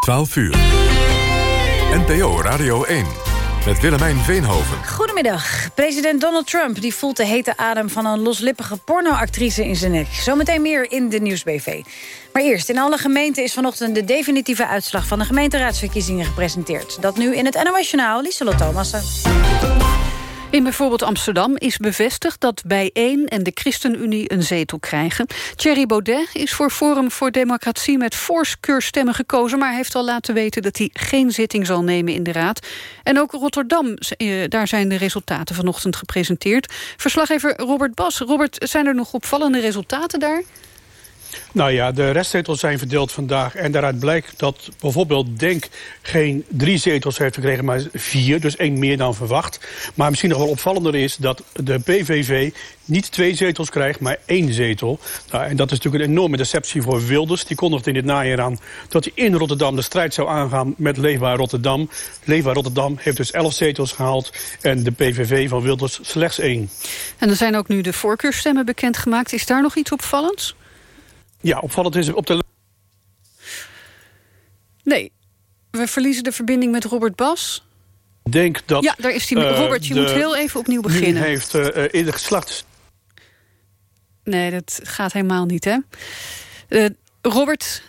12 uur. NPO Radio 1 met Willemijn Veenhoven. Goedemiddag. President Donald Trump die voelt de hete adem van een loslippige pornoactrice in zijn nek. Zometeen meer in de Nieuwsbv. Maar eerst, in alle gemeenten is vanochtend de definitieve uitslag... van de gemeenteraadsverkiezingen gepresenteerd. Dat nu in het NOS-journaal, Lieselot Thomassen. In bijvoorbeeld Amsterdam is bevestigd dat Bijeen en de ChristenUnie een zetel krijgen. Thierry Baudet is voor Forum voor Democratie met voorkeurstemmen gekozen... maar heeft al laten weten dat hij geen zitting zal nemen in de Raad. En ook Rotterdam, eh, daar zijn de resultaten vanochtend gepresenteerd. Verslaggever Robert Bas. Robert, zijn er nog opvallende resultaten daar? Nou ja, de restzetels zijn verdeeld vandaag. En daaruit blijkt dat bijvoorbeeld Denk geen drie zetels heeft gekregen, maar vier. Dus één meer dan verwacht. Maar misschien nog wel opvallender is dat de PVV niet twee zetels krijgt, maar één zetel. Nou, en dat is natuurlijk een enorme deceptie voor Wilders. Die kondigde in dit najaar aan dat hij in Rotterdam de strijd zou aangaan met Leefbaar Rotterdam. Leefbaar Rotterdam heeft dus elf zetels gehaald en de PVV van Wilders slechts één. En er zijn ook nu de voorkeurstemmen bekendgemaakt. Is daar nog iets opvallends? Ja, opvallend is op de... Nee, we verliezen de verbinding met Robert Bas. Denk dat... Ja, daar is hij. Uh, Robert, je moet heel even opnieuw beginnen. heeft uh, in de geslacht... Nee, dat gaat helemaal niet, hè? Uh, Robert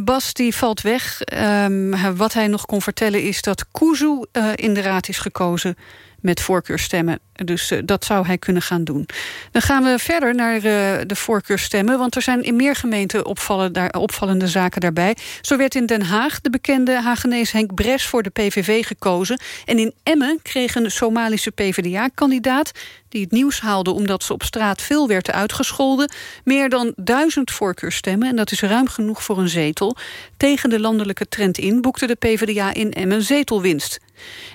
Bas die valt weg. Um, wat hij nog kon vertellen is dat Kuzu in de raad is gekozen met voorkeurstemmen. Dus uh, dat zou hij kunnen gaan doen. Dan gaan we verder naar uh, de voorkeurstemmen... want er zijn in meer gemeenten opvallen, daar, opvallende zaken daarbij. Zo werd in Den Haag de bekende Hagenees Henk Bres... voor de PVV gekozen. En in Emmen kreeg een Somalische PvdA-kandidaat... die het nieuws haalde omdat ze op straat veel werd uitgescholden... meer dan duizend voorkeurstemmen, en dat is ruim genoeg voor een zetel. Tegen de landelijke trend in boekte de PvdA in Emmen zetelwinst.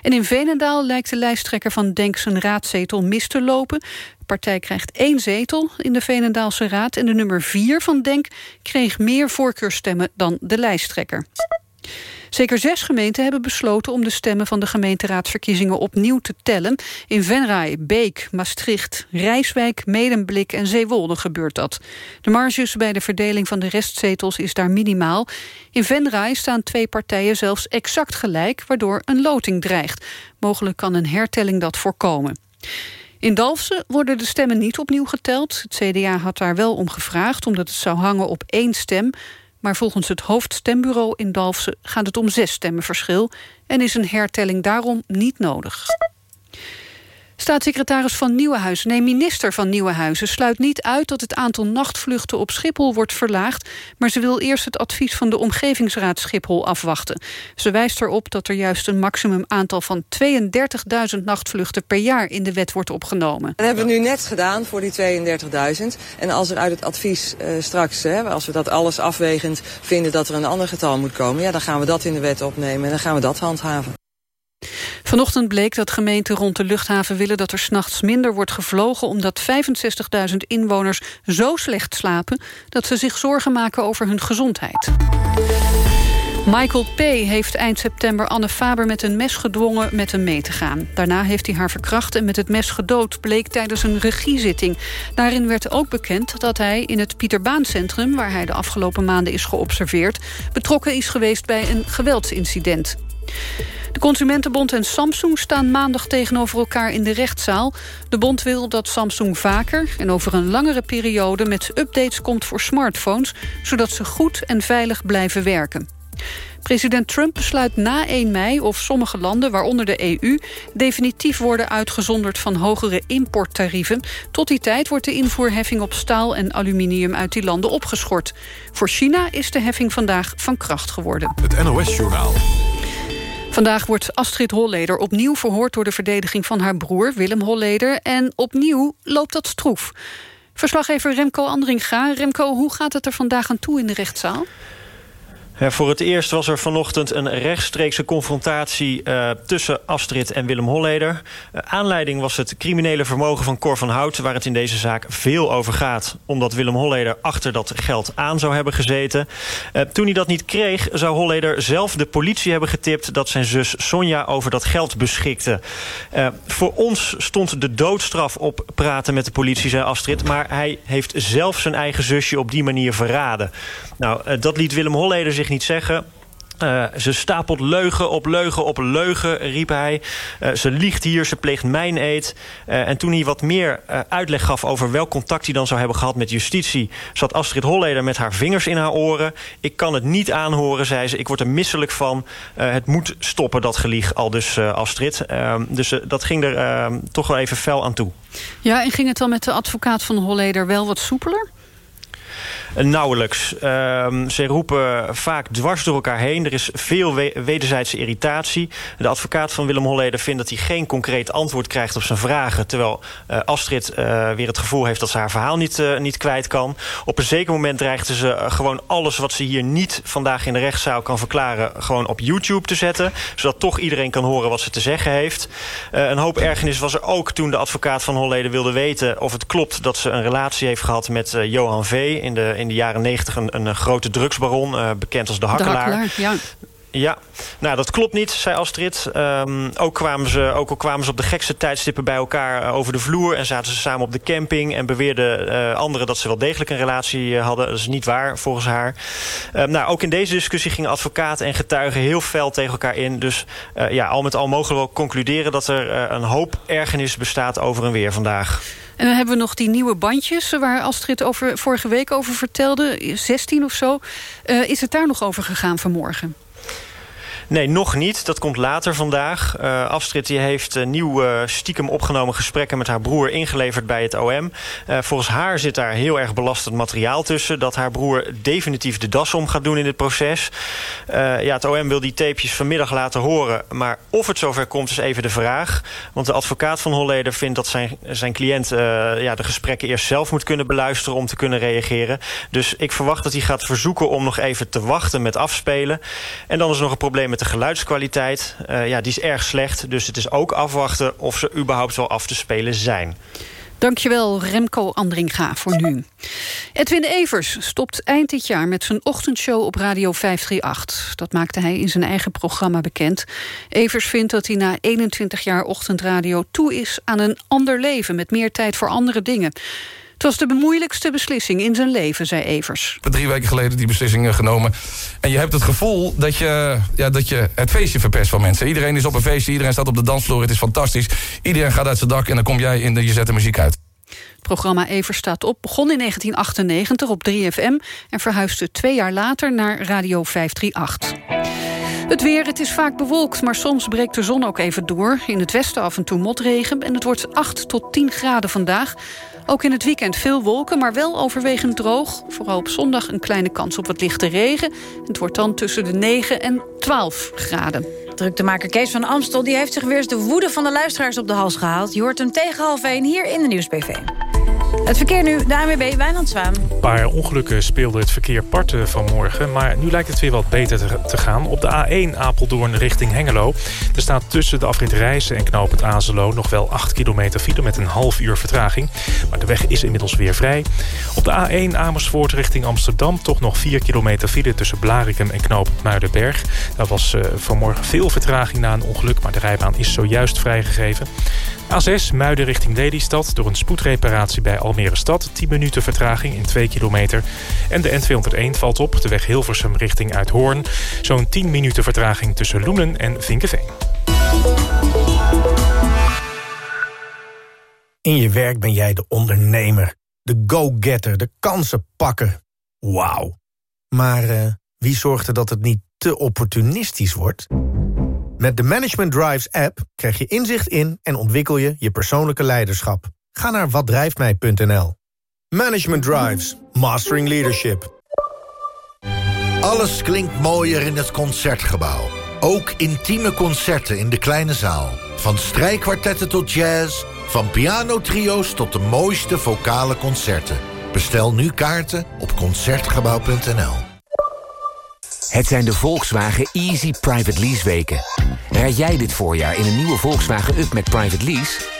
En in Venendaal lijkt de lijsttrekker van Denk zijn raadzetel mis te lopen. De partij krijgt één zetel in de Venendaalse raad... en de nummer vier van Denk kreeg meer voorkeurstemmen dan de lijsttrekker. Zeker zes gemeenten hebben besloten om de stemmen van de gemeenteraadsverkiezingen opnieuw te tellen. In Venray, Beek, Maastricht, Rijswijk, Medemblik en Zeewolde gebeurt dat. De marges bij de verdeling van de restzetels is daar minimaal. In Venray staan twee partijen zelfs exact gelijk, waardoor een loting dreigt. Mogelijk kan een hertelling dat voorkomen. In Dalfsen worden de stemmen niet opnieuw geteld. Het CDA had daar wel om gevraagd, omdat het zou hangen op één stem. Maar volgens het hoofdstembureau in Dalfsen gaat het om zes stemmen verschil... en is een hertelling daarom niet nodig. Staatssecretaris van Nieuwenhuizen, nee, minister van Nieuwenhuizen... sluit niet uit dat het aantal nachtvluchten op Schiphol wordt verlaagd... maar ze wil eerst het advies van de Omgevingsraad Schiphol afwachten. Ze wijst erop dat er juist een maximum aantal van 32.000 nachtvluchten per jaar in de wet wordt opgenomen. Dat hebben we nu net gedaan voor die 32.000. En als er uit het advies uh, straks, hè, als we dat alles afwegend vinden... dat er een ander getal moet komen, ja, dan gaan we dat in de wet opnemen... en dan gaan we dat handhaven. Vanochtend bleek dat gemeenten rond de luchthaven willen dat er s'nachts minder wordt gevlogen omdat 65.000 inwoners zo slecht slapen dat ze zich zorgen maken over hun gezondheid. Michael P. heeft eind september Anne Faber met een mes gedwongen met hem mee te gaan. Daarna heeft hij haar verkracht en met het mes gedood, bleek tijdens een regiezitting. Daarin werd ook bekend dat hij in het Pieterbaancentrum... waar hij de afgelopen maanden is geobserveerd... betrokken is geweest bij een geweldsincident. De Consumentenbond en Samsung staan maandag tegenover elkaar in de rechtszaal. De bond wil dat Samsung vaker en over een langere periode... met updates komt voor smartphones... zodat ze goed en veilig blijven werken. President Trump besluit na 1 mei of sommige landen, waaronder de EU... definitief worden uitgezonderd van hogere importtarieven. Tot die tijd wordt de invoerheffing op staal en aluminium uit die landen opgeschort. Voor China is de heffing vandaag van kracht geworden. Het NOS-journaal. Vandaag wordt Astrid Holleder opnieuw verhoord door de verdediging van haar broer Willem Holleder. En opnieuw loopt dat stroef. Verslaggever Remco Andringa. Remco, hoe gaat het er vandaag aan toe in de rechtszaal? Voor het eerst was er vanochtend een rechtstreekse confrontatie... Uh, tussen Astrid en Willem Holleder. Uh, aanleiding was het criminele vermogen van Cor van Hout... waar het in deze zaak veel over gaat. Omdat Willem Holleder achter dat geld aan zou hebben gezeten. Uh, toen hij dat niet kreeg, zou Holleder zelf de politie hebben getipt... dat zijn zus Sonja over dat geld beschikte. voor ons stond de doodstraf op praten met de politie, zei Astrid... maar hij heeft zelf zijn eigen zusje op die manier verraden. Nou, dat liet Willem Holleder zich niet zeggen. Uh, ze stapelt leugen op leugen op leugen, riep hij. Uh, ze liegt hier, ze pleegt mijn eet. Uh, en toen hij wat meer uitleg gaf over welk contact hij dan zou hebben gehad met justitie... zat Astrid Holleder met haar vingers in haar oren. Ik kan het niet aanhoren, zei ze. Ik word er misselijk van. het moet stoppen, dat gelieg, al dus Astrid. Ehm, dus dat ging er ehm, toch wel even fel aan toe. Ja, en ging het dan met de advocaat van Holleder wel wat soepeler? Nauwelijks. Uh, ze roepen vaak dwars door elkaar heen. Er is veel we wederzijdse irritatie. De advocaat van Willem Holleder vindt dat hij geen concreet antwoord krijgt op zijn vragen. Terwijl uh, Astrid uh, weer het gevoel heeft dat ze haar verhaal niet, niet kwijt kan. Op een zeker moment dreigde ze gewoon alles wat ze hier niet vandaag in de rechtszaal kan verklaren... gewoon op YouTube te zetten. Zodat toch iedereen kan horen wat ze te zeggen heeft. een hoop ergernis was er ook toen de advocaat van Holleder wilde weten... of het klopt dat ze een relatie heeft gehad met Johan V. in de in de jaren negentig een, een grote drugsbaron, uh, bekend als de Hakkelaar. De hakkelaar ja. Ja, nou dat klopt niet, zei Astrid. Um, ook, kwamen ze, ook al kwamen ze op de gekste tijdstippen bij elkaar uh, over de vloer... en zaten ze samen op de camping en beweerden uh, anderen... dat ze wel degelijk een relatie uh, hadden. Dat is niet waar, volgens haar. Um, nou, ook in deze discussie gingen advocaat en getuigen heel fel tegen elkaar in. Dus ja, al met al mogen we wel concluderen... dat er een hoop ergernis bestaat over en weer vandaag. En dan hebben we nog die nieuwe bandjes... waar Astrid over, vorige week over vertelde, 16 of zo. Uh, is het daar nog over gegaan vanmorgen? Nee, nog niet. Dat komt later vandaag. Uh, heeft uh, nieuw uh, stiekem opgenomen gesprekken met haar broer ingeleverd bij het OM. volgens haar zit daar heel erg belastend materiaal tussen. Dat haar broer definitief de das om gaat doen in dit proces. ja, het OM wil die tapejes vanmiddag laten horen. Maar of het zover komt is even de vraag. Want de advocaat van Holleder vindt dat zijn, zijn cliënt ja, de gesprekken eerst zelf moet kunnen beluisteren om te kunnen reageren. Dus ik verwacht dat hij gaat verzoeken om nog even te wachten met afspelen. En dan is er nog een probleem met de geluidskwaliteit. Uh, ja, die is erg slecht. Dus het is ook afwachten of ze überhaupt wel af te spelen zijn. Dankjewel Remco Andringa voor nu. Edwin Evers stopt eind dit jaar met zijn ochtendshow op Radio 538. Dat maakte hij in zijn eigen programma bekend. Evers vindt dat hij na 21 jaar ochtendradio toe is aan een ander leven... met meer tijd voor andere dingen. Het was de moeilijkste beslissing in zijn leven, zei Evers. Drie weken geleden die beslissingen genomen. En je hebt het gevoel dat je, ja, dat je het feestje verpest van mensen. Iedereen is op een feestje, iedereen staat op de dansvloer. Het is fantastisch. Iedereen gaat uit zijn dak en dan kom jij in de, je zet de muziek uit. Het programma Evers staat op begon in 1998 op 3FM... en verhuisde twee jaar later naar Radio 538. Het weer, het is vaak bewolkt, maar soms breekt de zon ook even door. In het westen af en toe motregen en het wordt 8 tot 10 graden vandaag. Ook in het weekend veel wolken, maar wel overwegend droog. Vooral op zondag een kleine kans op wat lichte regen. Het wordt dan tussen de 9 en 12 graden. Druktemaker Kees van Amstel die heeft zich weer eens de woede van de luisteraars op de hals gehaald. Je hoort hem tegen half 1 hier in de Nieuwsbv. Het verkeer nu, de ANWB Wijnand Zwaan. Een paar ongelukken speelde het verkeer parten vanmorgen... maar nu lijkt het weer wat beter te, gaan. Op de A1 Apeldoorn richting Hengelo. Er staat tussen de afrit Rijssen en knooppunt Azelo... nog wel 8 kilometer file met een half uur vertraging. Maar de weg is inmiddels weer vrij. Op de A1 Amersfoort richting Amsterdam... toch nog 4 kilometer file tussen Blarikum en knooppunt Muidenberg. Daar was uh, vanmorgen veel vertraging na een ongeluk... maar de rijbaan is zojuist vrijgegeven. A6 Muiden richting Lelystad door een spoedreparatie bij Almere Stad. 10 minuten vertraging in 2 kilometer. En de N201 valt op, de weg Hilversum richting Uithoorn. Zo'n 10 minuten vertraging tussen Loenen en Vinkenveen. In je werk ben jij de ondernemer, de go-getter, de kansenpakker. Wauw. Maar uh, wie zorgt er dat het niet te opportunistisch wordt? Met de Management Drives app krijg je inzicht in en ontwikkel je je persoonlijke leiderschap. Ga naar watdrijftmij.nl. Management Drives, Mastering Leadership. Alles klinkt mooier in het Concertgebouw. Ook intieme concerten in de kleine zaal. Van strijkkwartetten tot jazz, van pianotrio's tot de mooiste vocale concerten. Bestel nu kaarten op Concertgebouw.nl. Het zijn de Volkswagen Easy Private Lease weken. Rijd jij dit voorjaar in een nieuwe Volkswagen Up met Private Lease?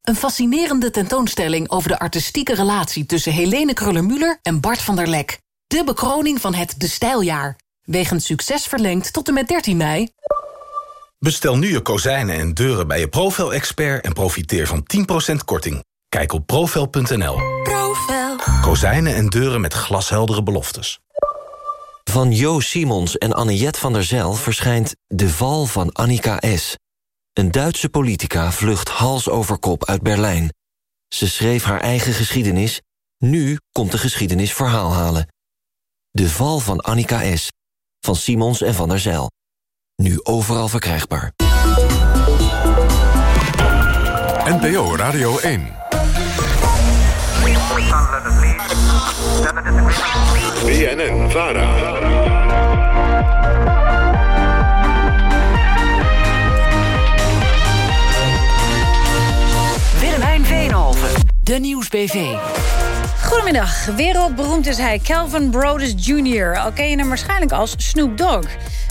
Een fascinerende tentoonstelling over de artistieke relatie... tussen Helene Kruller-Müller en Bart van der Lek. De bekroning van het De Stijljaar. Wegens succes verlengd tot en met 13 mei. Bestel nu je kozijnen en deuren bij je Profel-expert... en profiteer van 10% korting. Kijk op profel.nl. Profel. Kozijnen en deuren met glasheldere beloftes. Van Jo Simons en Anniette van der Zijl verschijnt De Val van Annika S. Een Duitse politica vlucht hals over kop uit Berlijn. Ze schreef haar eigen geschiedenis. Nu komt de geschiedenis verhaal halen. De Val van Annika S. Van Simons en van der Zijl. Nu overal verkrijgbaar. NPO Radio 1. BNN Vara. De Nieuwsbv. Goedemiddag, wereldberoemd is hij, Calvin Brodus Jr. Al ken je hem waarschijnlijk als Snoop Dogg.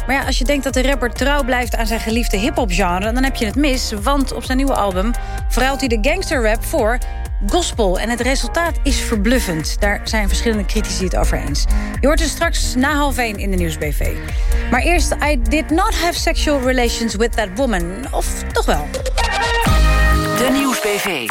Maar ja, als je denkt dat de rapper trouw blijft aan zijn geliefde hip-hop-genre... dan heb je het mis, want op zijn nieuwe album verruilt hij de gangsterrap voor gospel. En het resultaat is verbluffend. Daar zijn verschillende critici het over eens. Je hoort het straks na half één in de Nieuwsbv. Maar eerst, I did not have sexual relations with that woman. Of toch wel? De Nieuwsbv.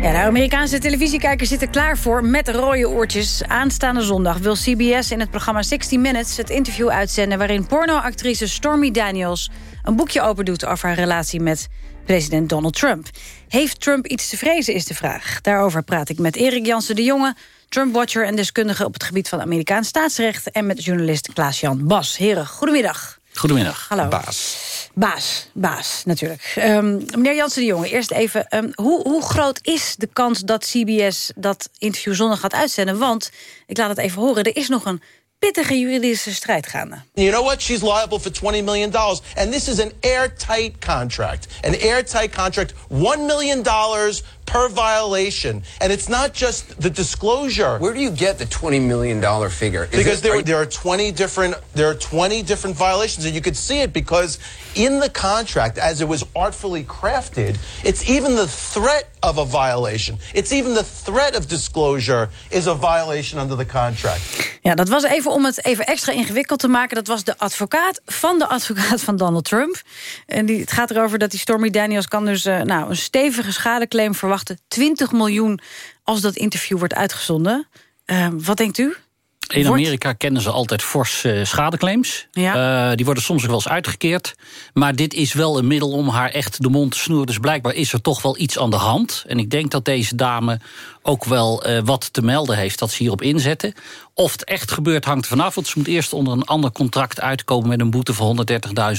Ja, de Amerikaanse televisiekijkers zitten klaar voor met rode oortjes. Aanstaande zondag wil CBS in het programma 60 Minutes het interview uitzenden... waarin pornoactrice Stormy Daniels een boekje opendoet over haar relatie met president Donald Trump. Heeft Trump iets te vrezen, is de vraag. Daarover praat ik met Erik Jansen de Jonge... Trump-watcher en deskundige op het gebied van Amerikaans staatsrecht... en met journalist Klaas-Jan Bas. Heren, goedemiddag. Goedemiddag. Hallo. Baas. Baas, baas, natuurlijk. Um, meneer Jansen de Jonge, eerst even... Um, hoe, hoe groot is de kans dat CBS dat interview zondag gaat uitzenden? Want, ik laat het even horen, er is nog een pittige juridische strijd gaande. You know what? She's liable for 20 million dollars. And this is an airtight contract. An airtight contract, 1 million dollars per violation. And it's not just the disclosure. Where do you get the 20 million dollar figure? Is because it- there, are there are 20 different there are 20 different violations and you could see it because in the contract as it was artfully crafted it's even the threat of a violation it's even the threat of disclosure is a violation under the contract Ja, dat was even om het even extra ingewikkeld te maken. Dat was de advocaat van de advocaat van Donald Trump. En die, het gaat erover dat die Stormy Daniels kan dus eh, nou, een stevige schadeclaim verwachten. 20 miljoen als dat interview wordt uitgezonden. Eh, wat denkt u? In Amerika kennen ze altijd fors eh, schadeclaims. Ja. Eh, die worden soms ook wel eens uitgekeerd. Maar dit is wel een middel om haar echt de mond te snoeren. Dus blijkbaar is er toch wel iets aan de hand. En ik denk dat deze dame ook wel eh, wat te melden heeft... dat ze hierop inzetten. Of het echt gebeurt hangt vanaf. Want ze moet eerst onder een ander contract uitkomen... met een boete van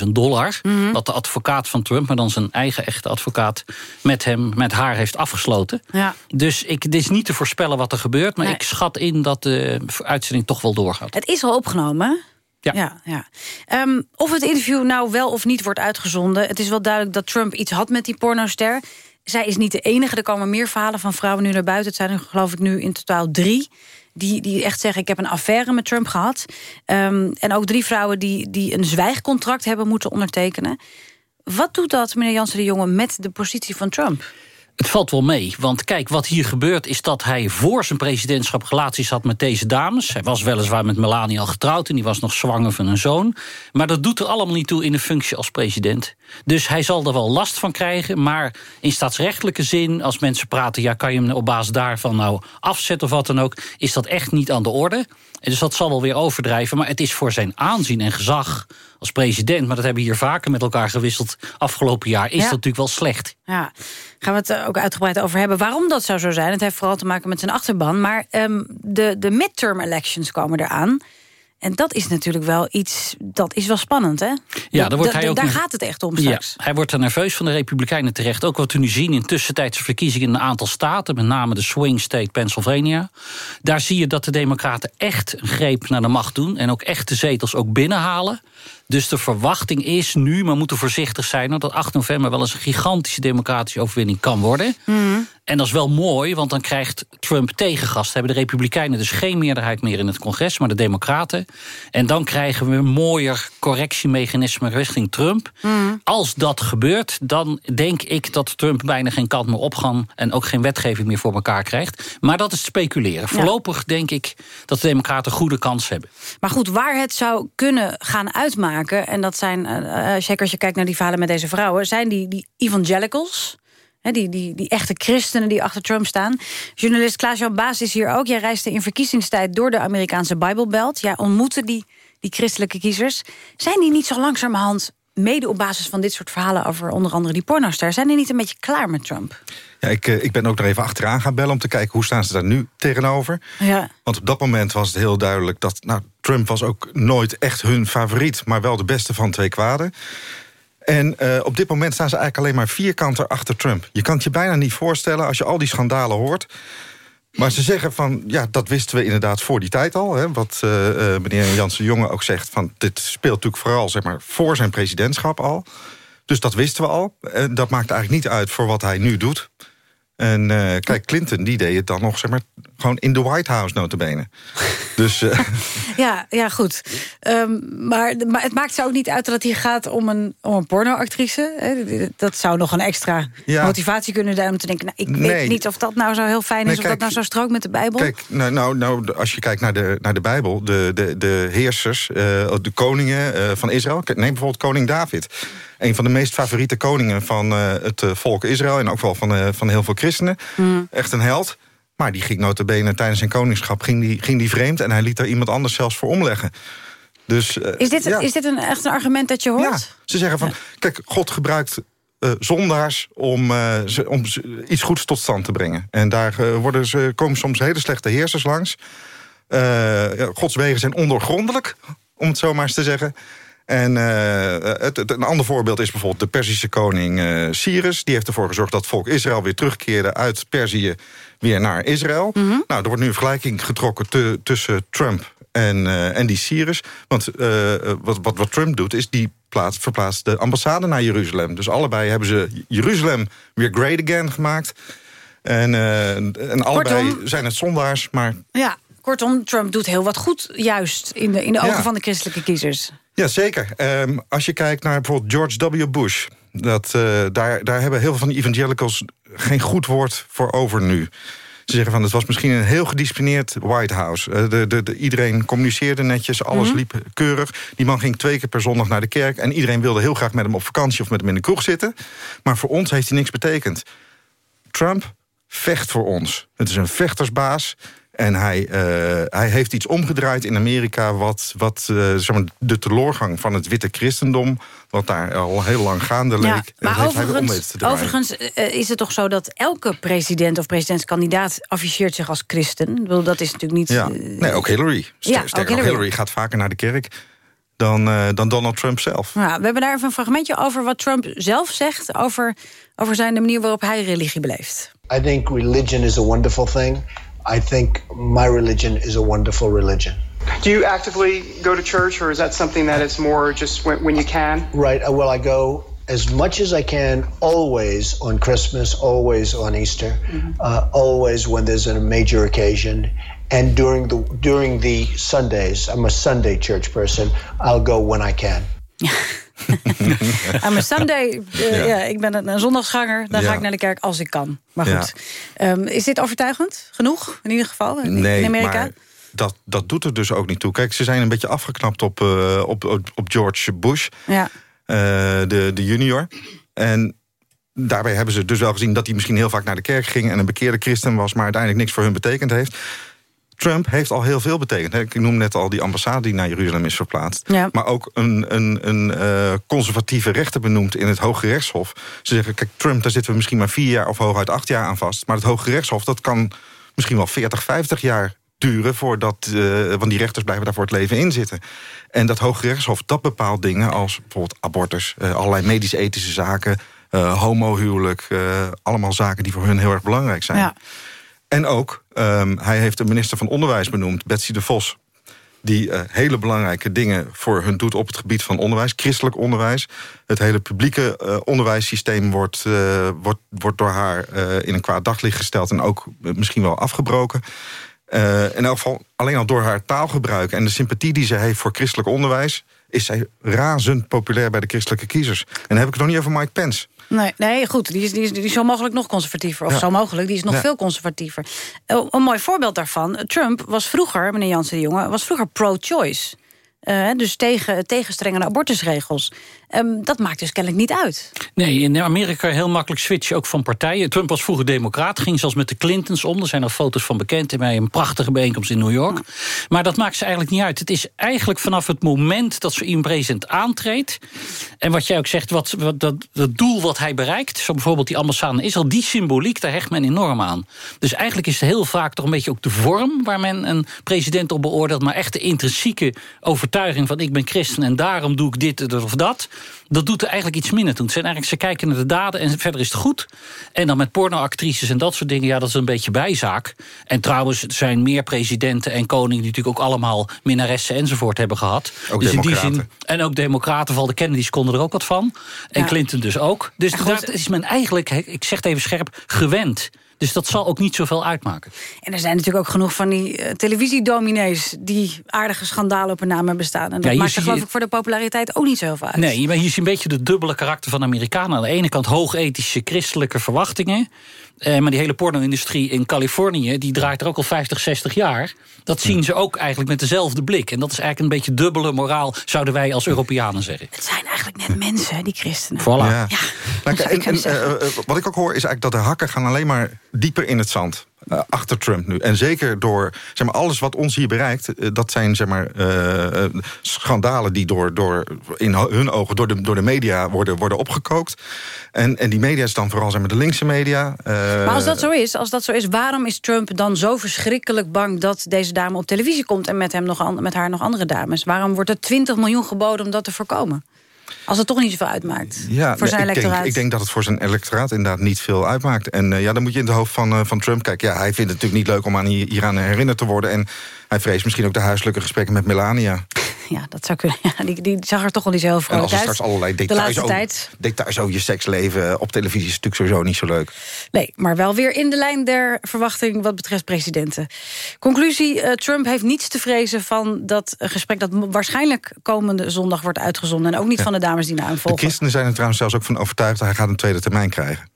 130.000 dollar. Mhm. Dat de advocaat van Trump, maar dan zijn eigen echte advocaat... met hem, met haar heeft afgesloten. Ja. Dus ik, het is niet te voorspellen wat er gebeurt... maar Nee. ik schat in dat de uitzending toch wel doorgaat. Het is al opgenomen? Ja. ja, ja. Ehm, of het interview nou wel of niet wordt uitgezonden... het is wel duidelijk dat Trump iets had met die pornoster. Zij is niet de enige. Er komen meer verhalen van vrouwen nu naar buiten. Het zijn er geloof ik nu in totaal drie... Die, die echt zeggen, ik heb een affaire met Trump gehad. Ehm, en ook drie vrouwen die, die een zwijgcontract hebben moeten ondertekenen. Wat doet dat, meneer Jansen de Jonge, met de positie van Trump? Het valt wel mee, want kijk, wat hier gebeurt... is dat hij voor zijn presidentschap relaties had met deze dames. Hij was weliswaar met Melania al getrouwd... en die was nog zwanger van een zoon. Maar dat doet er allemaal niet toe in de functie als president. Dus hij zal er wel last van krijgen. Maar in staatsrechtelijke zin, als mensen praten... ja, kan je hem op basis daarvan nou afzetten of wat dan ook... is dat echt niet aan de orde. En Dus dat zal wel weer overdrijven. Maar het is voor zijn aanzien en gezag als president... maar dat hebben we hier vaker met elkaar gewisseld afgelopen jaar... is Ja. dat natuurlijk wel slecht. Ja, gaan we het er ook uitgebreid over hebben waarom dat zou zo zijn. Het heeft vooral te maken met zijn achterban. Maar ehm, de, de midterm elections komen eraan. En dat is natuurlijk wel iets, dat is wel spannend, hè? Ja, daar, wordt hij ook daar gaat het echt om Ja, straks. hij wordt er nerveus van de Republikeinen terecht. Ook wat we nu zien in tussentijdse verkiezingen in een aantal staten, met name de swing state Pennsylvania. Daar zie je dat de Democraten echt een greep naar de macht doen en ook echt de zetels ook binnenhalen. Dus de verwachting is nu, maar moeten voorzichtig zijn, dat 8 november wel eens een gigantische democratische overwinning kan worden. En dat is wel mooi, want dan krijgt Trump tegengas. Hebben de Republikeinen dus geen meerderheid meer in het congres, maar de Democraten. En dan krijgen we een mooier correctiemechanisme richting Trump. Als dat gebeurt, dan denk ik dat Trump bijna geen kant meer op kan... en ook geen wetgeving meer voor elkaar krijgt. Maar dat is speculeren. Voorlopig denk ik dat de Democraten goede kans hebben. Maar goed, waar het zou kunnen gaan uitmaken... en dat zijn, zeker als je kijkt naar die verhalen met deze vrouwen... zijn die, die evangelicals... Die, die, die echte christenen die achter Trump staan. Journalist Klaas-Jan Baas is hier ook. Jij reisde in verkiezingstijd door de Amerikaanse Bijbelbelt. Jij ontmoette die, die christelijke kiezers. Zijn die niet zo langzamerhand, mede op basis van dit soort verhalen... over onder andere die pornostar... zijn die niet een beetje klaar met Trump? Ja, ik, eh, ik ben ook nog even achteraan gaan bellen om te kijken hoe staan ze daar nu tegenover. Ja. Want op dat moment was het heel duidelijk dat nou, Trump was ook nooit echt hun favoriet, maar wel de beste van twee kwaden. En eh, op dit moment staan ze eigenlijk alleen maar vierkanter achter Trump. Je kan het je bijna niet voorstellen als je al die schandalen hoort. Maar ze zeggen van, ja, dat wisten we inderdaad voor die tijd al. Hè, wat eh, eh, meneer Jansen Jonge ook zegt, van dit speelt natuurlijk vooral zeg maar, voor zijn presidentschap al. Dus dat wisten we al. En dat maakt eigenlijk niet uit voor wat hij nu doet. En eh, kijk, Clinton die deed het dan nog, zeg maar, gewoon in de White House notabene. dus eh, Ja, ja goed. Ehm, maar, maar het maakt zo ook niet uit dat het hier gaat om een, om een pornoactrice. Dat zou nog een extra Ja. motivatie kunnen zijn om te denken... Nou, ik Nee. weet niet of dat nou zo heel fijn is... Nee, of dat nou zo strookt met de Bijbel. Kijk, nou, nou, nou, als je kijkt naar de, naar de Bijbel, de, de, de heersers, eh, de koningen van Israël. Neem bijvoorbeeld koning David. Een van de meest favoriete koningen van eh, het eh, volk Israël... en ook wel van, eh, van heel veel christenen. Echt een held. Maar die ging notabene tijdens zijn koningschap ging die, ging die vreemd... en hij liet daar iemand anders zelfs voor omleggen. Dus, is dit, ja. is dit een, echt een argument dat je hoort? Ja, ze zeggen van, kijk, God gebruikt zondaars om, ze- om iets goeds tot stand te brengen. En daar worden ze, komen soms hele slechte heersers langs. Gods wegen zijn ondoorgrondelijk, om het zo maar eens te zeggen. En eh, het, het- een ander voorbeeld is bijvoorbeeld de Perzische koning eh, Cyrus. Die heeft ervoor gezorgd dat het volk Israël weer terugkeerde uit Perzië weer naar Israël. Nou, er wordt nu een vergelijking getrokken te- tussen Trump en, eh, en die Cyrus. Want eh, wat, wat, wat Trump doet, is die plaats, verplaatst de ambassade naar Jeruzalem. Dus allebei hebben ze Jeruzalem weer great again gemaakt. En, eh, en allebei Kortom- zijn het zondaars, maar Ja, kortom, Trump doet heel wat goed juist in de, in de ogen Ja. van de christelijke kiezers. Ja, zeker. Ehm, als je kijkt naar bijvoorbeeld George W. Bush... Dat, eh, daar, daar hebben heel veel van die evangelicals geen goed woord voor over nu. Ze zeggen van, het was misschien een heel gedisciplineerd White House. Eh, de, de, de- iedereen communiceerde netjes, alles Mhm. liep keurig. Die man ging twee keer per zondag naar de kerk... en iedereen wilde heel graag met hem op vakantie of met hem in de kroeg zitten. Maar voor ons heeft hij niks betekend. Trump vecht voor ons. Het is een vechtersbaas. En hij, eh, hij heeft iets omgedraaid in Amerika... wat, wat eh, zeg maar, de teloorgang van het witte christendom... wat daar al heel lang gaande leek... Ja, maar heeft hij overigens, overigens eh, is het toch zo dat elke president of presidentskandidaat afficheert zich als christen? Ik bedoel, dat is natuurlijk niet... Ja. Nee, ook Hillary. Ster- Ja, ook sterker Hillary. Hillary gaat vaker naar de kerk... dan, eh, dan Donald Trump zelf. Ja, we hebben daar even een fragmentje over wat Trump zelf zegt... over, over zijn de manier waarop hij religie beleeft. I think religion is a wonderful thing. I think my religion is a wonderful religion. Do you actively go to church, or is that something that it's more just when, when you can? Right. uh, Well, I go as much as I can, always on Christmas, always on Easter, uh, always when there's a major occasion, and during the during the Sundays. I'm a Sunday church person. I'll go when I can. I'm a Sunday, eh, Ja. ja. ik ben een, een zondagsganger. Dan ga ik naar de kerk als ik kan. Maar goed, Ehm, is dit overtuigend? Genoeg, in ieder geval, in, in Amerika? maar dat, dat doet er dus ook niet toe. Kijk, ze zijn een beetje afgeknapt op, eh, op, op, op George Bush, Ja. eh, de, de junior. En daarbij hebben ze dus wel gezien dat hij misschien heel vaak naar de kerk ging... en een bekeerde christen was, maar uiteindelijk niks voor hun betekend heeft. Trump heeft al heel veel betekend. Ik noem net al die ambassade die naar Jeruzalem is verplaatst. Ja. Maar ook een, een, een eh, conservatieve rechter benoemd in het Hoge Rechtshof. Ze zeggen, kijk, Trump, daar zitten we misschien maar vier jaar... of hooguit acht jaar aan vast. Maar het Hoge Rechtshof, dat kan misschien wel 40, 50 jaar duren voordat... Uh, want die rechters blijven daar voor het leven in zitten. En dat Hoge Rechtshof, dat bepaalt dingen als bijvoorbeeld abortus... Uh, allerlei medisch-ethische zaken, homohuwelijk... allemaal zaken die voor hun heel erg belangrijk zijn. Ja. En ook, um, hij heeft de minister van Onderwijs benoemd, Betsy de Vos die uh, hele belangrijke dingen voor hun doet op het gebied van onderwijs. Christelijk onderwijs. Het hele publieke uh, onderwijssysteem wordt, uh, wordt, wordt door haar in een kwaad daglicht gesteld... en ook misschien wel afgebroken. in elk geval alleen al door haar taalgebruik... en de sympathie die ze heeft voor christelijk onderwijs... is zij razend populair bij de christelijke kiezers. En dan heb ik het nog niet over Mike Pence. Nee, nee goed. Die is, die, is, die is zo mogelijk nog conservatiever. Of zo mogelijk, die is nog veel conservatiever. Een mooi voorbeeld daarvan. Trump was vroeger, meneer Jansen de Jonge... was vroeger pro-choice. Uh, dus tegen, tegen strengere abortusregels. Um, dat maakt dus kennelijk niet uit. Nee, in Amerika heel makkelijk switchen ook van partijen. Trump was vroeger democraat, ging zelfs met de Clintons om. Er zijn er foto's van bekend bij een prachtige bijeenkomst in New York. Maar dat maakt ze eigenlijk niet uit. Het is eigenlijk vanaf het moment dat ze in president aantreedt... en wat jij ook zegt, wat, dat, dat doel wat hij bereikt... zo bijvoorbeeld die ambassade is al die symboliek, daar hecht men enorm aan. Dus eigenlijk is het heel vaak toch een beetje ook de vorm... waar men een president op beoordeelt... maar echt de intrinsieke overtuiging van ik ben christen... en daarom doe ik dit of dat dat doet er eigenlijk iets minder toe. zijn eigenlijk, ze kijken naar de daden en verder is het goed. En dan met pornoactrices en dat soort dingen, ja, dat is een beetje bijzaak. En trouwens er zijn meer presidenten en koningen... die natuurlijk ook allemaal minnaressen enzovoort hebben gehad. Ook dus in die zin, en ook democraten, vooral de Kennedys konden er ook wat van. En Clinton dus ook. Dus daar is men eigenlijk, ik zeg het even scherp, gewend... Dus dat zal ook niet zoveel uitmaken. En er zijn natuurlijk ook genoeg van die uh, televisiedominees... die aardige schandalen op hun naam hebben staan. En dat maakt er geloof ik voor de populariteit ook niet zoveel uit. Nee, maar hier zie je een beetje de dubbele karakter van Amerikanen. Aan de ene kant hoogethische christelijke verwachtingen... Eh, maar die hele porno-industrie in Californië... die draait er ook al 50, 60 jaar. Dat zien ze ook eigenlijk met dezelfde blik. En dat is eigenlijk een beetje dubbele moraal... zouden wij als Europeanen zeggen. Het zijn eigenlijk net mensen, die christenen. Voilà. Ja. ja. Nou, en, en, uh, wat ik ook hoor is eigenlijk dat de hakken gaan alleen maar dieper in het zand. Uh, achter Trump nu. En zeker door zeg maar, alles wat ons hier bereikt... Uh, dat zijn zeg maar, uh, schandalen die door, door, in hun ogen door de, door de media worden, worden opgekookt. En, en die media is dan vooral zeg maar, de linkse media. maar als dat zo is, als dat zo is, waarom is Trump dan zo verschrikkelijk bang... dat deze dame op televisie komt en met, hem nog, met haar nog andere dames? Waarom wordt er 20 miljoen geboden om dat te voorkomen? Als het toch niet zoveel uitmaakt ja, voor zijn ik electoraat. Denk, ik denk dat het voor zijn electoraat inderdaad niet veel uitmaakt. En uh, ja, dan moet je in de hoofd van, uh, van Trump kijken. Ja, hij vindt het natuurlijk niet leuk om aan hieraan herinnerd te worden. En hij vreest misschien ook de huiselijke gesprekken met Melania. Ja, dat zou kunnen. Ja, die, die zag er toch wel niet zo heel vrolijk uit. En als er straks allerlei details, de tijd. details over je seksleven op televisie... is natuurlijk sowieso niet zo leuk. Nee, maar wel weer in de lijn der verwachting wat betreft presidenten. Conclusie, uh, Trump heeft niets te vrezen van dat gesprek... dat waarschijnlijk komende zondag wordt uitgezonden. En ook niet ja. van de dames die naar hem volgen. De christenen zijn er trouwens zelfs ook van overtuigd... dat hij gaat een tweede termijn krijgen.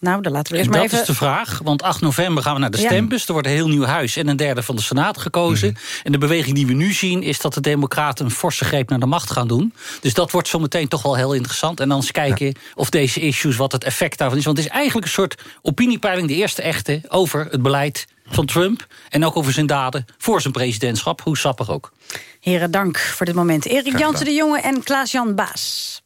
Nou, dan laten we eerst maar even... Dat is de vraag, want 8 november gaan we naar de stembus. Er wordt een heel nieuw huis en een derde van de Senaat gekozen. Mhm. En de beweging die we nu zien is dat de democraten... een forse greep naar de macht gaan doen. Dus dat wordt zometeen toch wel heel interessant. En dan eens kijken of deze issues, wat het effect daarvan is. Want het is eigenlijk een soort opiniepeiling, de eerste echte... over het beleid van Trump en ook over zijn daden voor zijn presidentschap. Hoe sappig ook. Heren, dank voor dit moment. Erik Jansen de Jonge en Klaas-Jan Baas.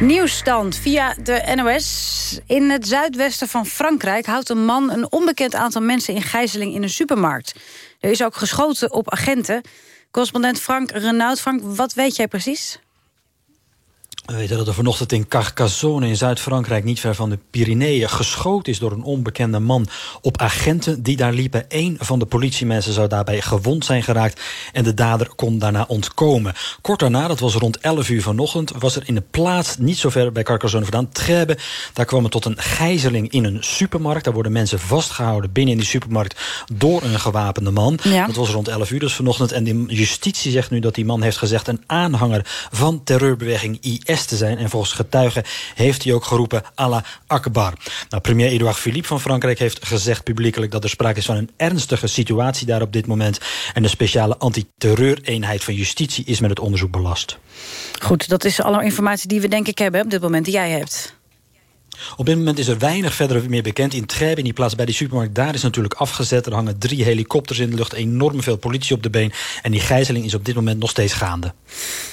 Nieuwsstand via de NOS. In het zuidwesten van Frankrijk houdt een man een onbekend aantal mensen in gijzeling in een supermarkt. Er is ook geschoten op agenten. Correspondent Frank Renaud. Frank, wat weet jij precies? We weten dat er vanochtend in Carcassonne in Zuid-Frankrijk... niet ver van de Pyreneeën geschoten is door een onbekende man... op agenten die daar liepen. Eén van de politiemensen zou daarbij gewond zijn geraakt... en de dader kon daarna ontkomen. Kort daarna, dat was rond 11 uur vanochtend... was er in de plaats, niet zo ver bij Carcassonne vandaan, Trèbes... daar kwam het tot een gijzeling in een supermarkt. Daar worden mensen vastgehouden binnen in die supermarkt... door een gewapende man. Ja. Dat was rond 11 uur dus vanochtend. En de justitie zegt nu dat die man heeft gezegd... een aanhanger van terreurbeweging IS te zijn. En volgens getuigen heeft hij ook geroepen Allah Akbar. Nou, premier Edouard Philippe van Frankrijk heeft gezegd publiekelijk... dat er sprake is van een ernstige situatie daar op dit moment. En de speciale antiterreureenheid van justitie is met het onderzoek belast. Goed, dat is alle informatie die we denk ik hebben op dit moment die jij hebt. Op dit moment is er weinig verder meer bekend. In Trèbes, in die plaats bij die supermarkt, daar is natuurlijk afgezet. Er hangen drie helikopters in de lucht, enorm veel politie op de been. En die gijzeling is op dit moment nog steeds gaande.